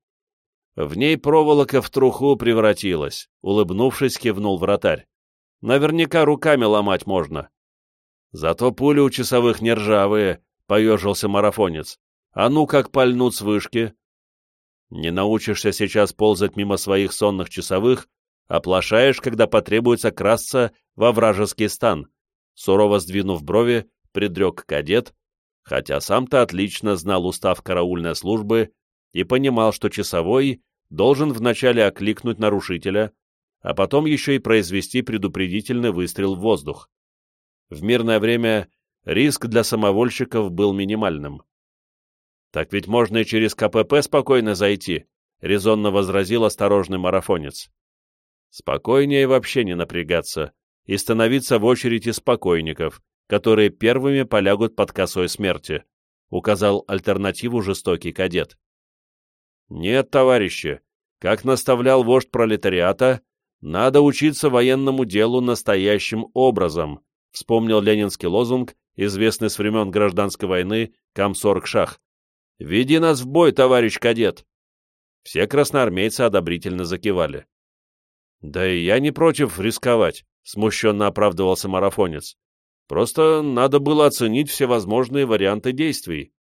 В ней проволока в труху превратилась, улыбнувшись, кивнул вратарь. Наверняка руками ломать можно. Зато пули у часовых не ржавые, поежился марафонец. А ну как пальнут с вышки. Не научишься сейчас ползать мимо своих сонных часовых, оплошаешь, когда потребуется красться во вражеский стан. Сурово сдвинув брови, предрек кадет, хотя сам-то отлично знал устав караульной службы и понимал, что часовой должен вначале окликнуть нарушителя, а потом еще и произвести предупредительный выстрел в воздух. В мирное время риск для самовольщиков был минимальным. «Так ведь можно и через КПП спокойно зайти», — резонно возразил осторожный марафонец. «Спокойнее вообще не напрягаться и становиться в очередь из покойников, которые первыми полягут под косой смерти», указал альтернативу жестокий кадет. «Нет, товарищи, как наставлял вождь пролетариата, надо учиться военному делу настоящим образом», вспомнил ленинский лозунг, известный с времен гражданской войны «Камсорг-Шах». «Веди нас в бой, товарищ кадет!» Все красноармейцы одобрительно закивали. «Да и я не против рисковать», — смущенно оправдывался марафонец. Просто надо было оценить все возможные варианты действий.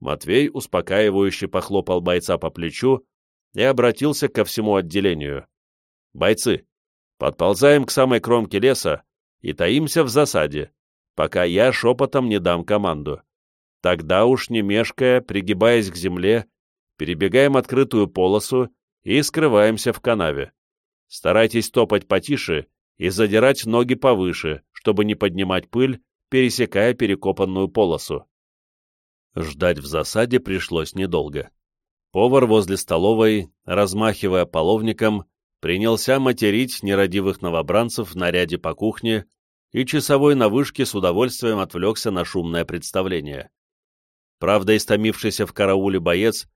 Матвей успокаивающе похлопал бойца по плечу и обратился ко всему отделению. «Бойцы, подползаем к самой кромке леса и таимся в засаде, пока я шепотом не дам команду. Тогда уж не мешкая, пригибаясь к земле, перебегаем открытую полосу и скрываемся в канаве. Старайтесь топать потише и задирать ноги повыше, чтобы не поднимать пыль, пересекая перекопанную полосу. Ждать в засаде пришлось недолго. Повар возле столовой, размахивая половником, принялся материть нерадивых новобранцев в наряде по кухне, и часовой на вышке с удовольствием отвлекся на шумное представление. Правда, истомившийся в карауле боец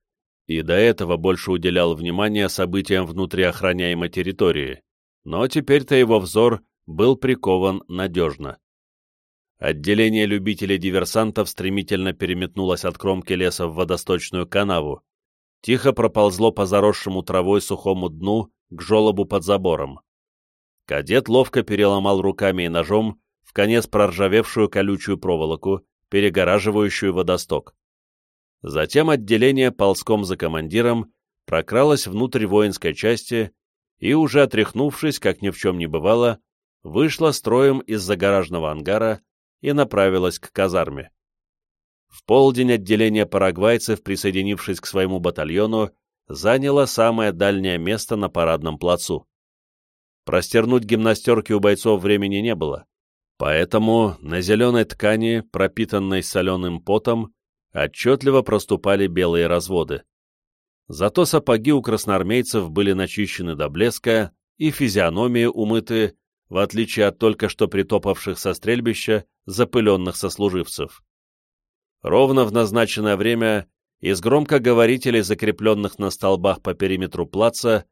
и до этого больше уделял внимание событиям внутри охраняемой территории, но теперь-то его взор был прикован надежно. Отделение любителей-диверсантов стремительно переметнулось от кромки леса в водосточную канаву, тихо проползло по заросшему травой сухому дну к жолобу под забором. Кадет ловко переломал руками и ножом в конец проржавевшую колючую проволоку, перегораживающую водосток. Затем отделение ползком за командиром прокралось внутрь воинской части и, уже отряхнувшись, как ни в чем не бывало, вышла строем из-за гаражного ангара и направилась к казарме. В полдень отделение парагвайцев, присоединившись к своему батальону, заняло самое дальнее место на парадном плацу. Простернуть гимнастерки у бойцов времени не было, поэтому на зеленой ткани, пропитанной соленым потом, отчетливо проступали белые разводы. Зато сапоги у красноармейцев были начищены до блеска и физиономии умыты, в отличие от только что притопавших со стрельбища запыленных сослуживцев. Ровно в назначенное время из громкоговорителей, закрепленных на столбах по периметру плаца,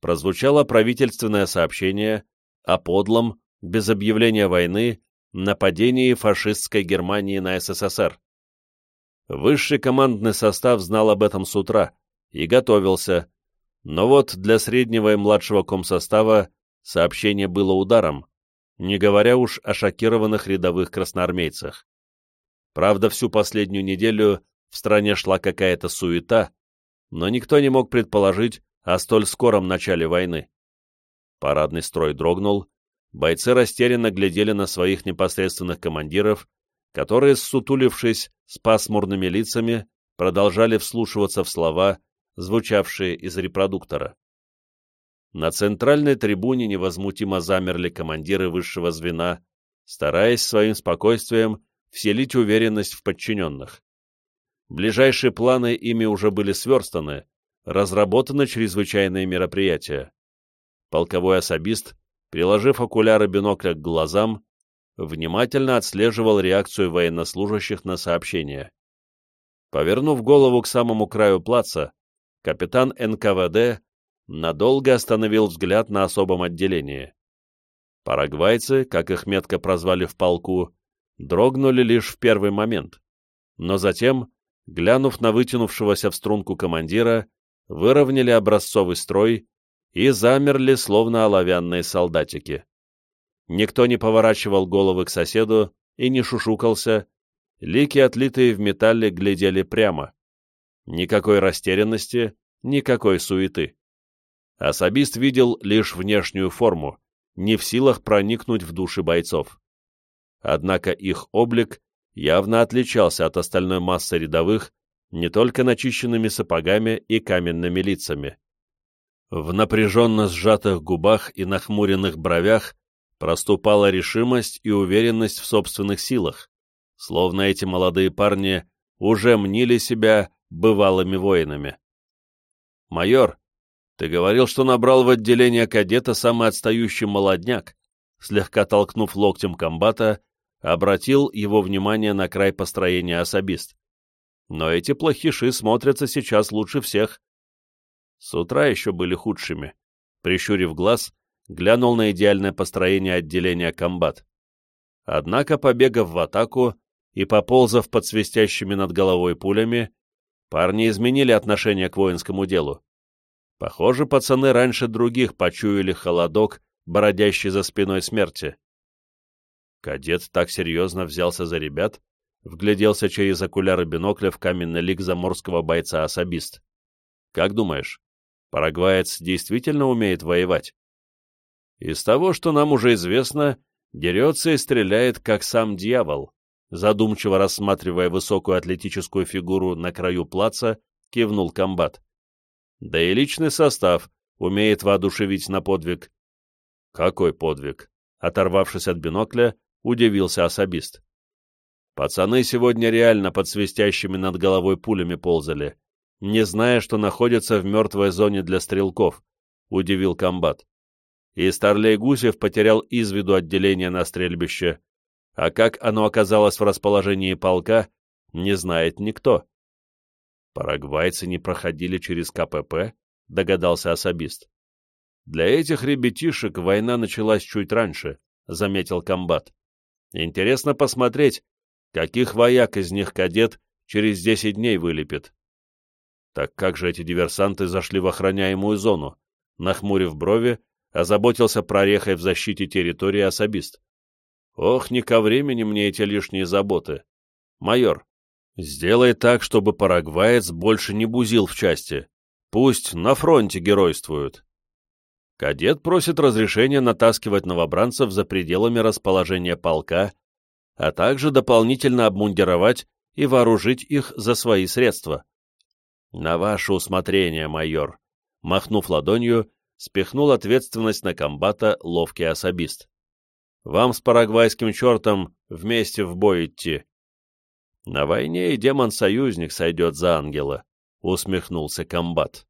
прозвучало правительственное сообщение о подлом, без объявления войны, нападении фашистской Германии на СССР. Высший командный состав знал об этом с утра, и готовился, Но вот для среднего и младшего комсостава сообщение было ударом, не говоря уж о шокированных рядовых красноармейцах. Правда, всю последнюю неделю в стране шла какая-то суета, но никто не мог предположить о столь скором начале войны. Парадный строй дрогнул, бойцы растерянно глядели на своих непосредственных командиров, которые, ссутулившись с пасмурными лицами, продолжали вслушиваться в слова, звучавшие из репродуктора. На центральной трибуне невозмутимо замерли командиры высшего звена, стараясь своим спокойствием вселить уверенность в подчиненных. Ближайшие планы ими уже были сверстаны, разработаны чрезвычайные мероприятия. Полковой особист, приложив окуляры бинокля к глазам, внимательно отслеживал реакцию военнослужащих на сообщение. Повернув голову к самому краю плаца, капитан НКВД надолго остановил взгляд на особом отделении. Парагвайцы, как их метко прозвали в полку, дрогнули лишь в первый момент, но затем, глянув на вытянувшегося в струнку командира, выровняли образцовый строй и замерли, словно оловянные солдатики. Никто не поворачивал головы к соседу и не шушукался, лики, отлитые в металле, глядели прямо. Никакой растерянности, никакой суеты. Особист видел лишь внешнюю форму, не в силах проникнуть в души бойцов. Однако их облик явно отличался от остальной массы рядовых не только начищенными сапогами и каменными лицами. В напряженно сжатых губах и нахмуренных бровях проступала решимость и уверенность в собственных силах, словно эти молодые парни уже мнили себя бывалыми воинами. «Майор, ты говорил, что набрал в отделение кадета самый отстающий молодняк, слегка толкнув локтем комбата, обратил его внимание на край построения особист. Но эти плохиши смотрятся сейчас лучше всех. С утра еще были худшими. Прищурив глаз, глянул на идеальное построение отделения комбат. Однако, побегав в атаку и поползав под свистящими над головой пулями, парни изменили отношение к воинскому делу. Похоже, пацаны раньше других почуяли холодок, бородящий за спиной смерти. Кадет так серьезно взялся за ребят, вгляделся через окуляры бинокля в каменный лик заморского бойца-особист. Как думаешь, парагваец действительно умеет воевать? Из того, что нам уже известно, дерется и стреляет, как сам дьявол, задумчиво рассматривая высокую атлетическую фигуру на краю плаца, кивнул комбат. Да и личный состав умеет воодушевить на подвиг. Какой подвиг? Оторвавшись от бинокля, удивился особист. Пацаны сегодня реально под свистящими над головой пулями ползали, не зная, что находятся в мертвой зоне для стрелков, удивил комбат. И Старлей Гусев потерял из виду отделение на стрельбище, а как оно оказалось в расположении полка, не знает никто. Парагвайцы не проходили через КПП, догадался особист. Для этих ребятишек война началась чуть раньше, заметил комбат. Интересно посмотреть, каких вояк из них кадет через десять дней вылепит. Так как же эти диверсанты зашли в охраняемую зону? Нахмурив брови, озаботился прорехой в защите территории особист. Ох, не ко времени мне эти лишние заботы. Майор, Сделай так, чтобы парагваец больше не бузил в части. Пусть на фронте геройствуют. Кадет просит разрешения натаскивать новобранцев за пределами расположения полка, а также дополнительно обмундировать и вооружить их за свои средства. На ваше усмотрение, майор. Махнув ладонью, спихнул ответственность на комбата ловкий особист. Вам с парагвайским чертом вместе в бой идти. На войне и демон-союзник сойдет за ангела, — усмехнулся комбат.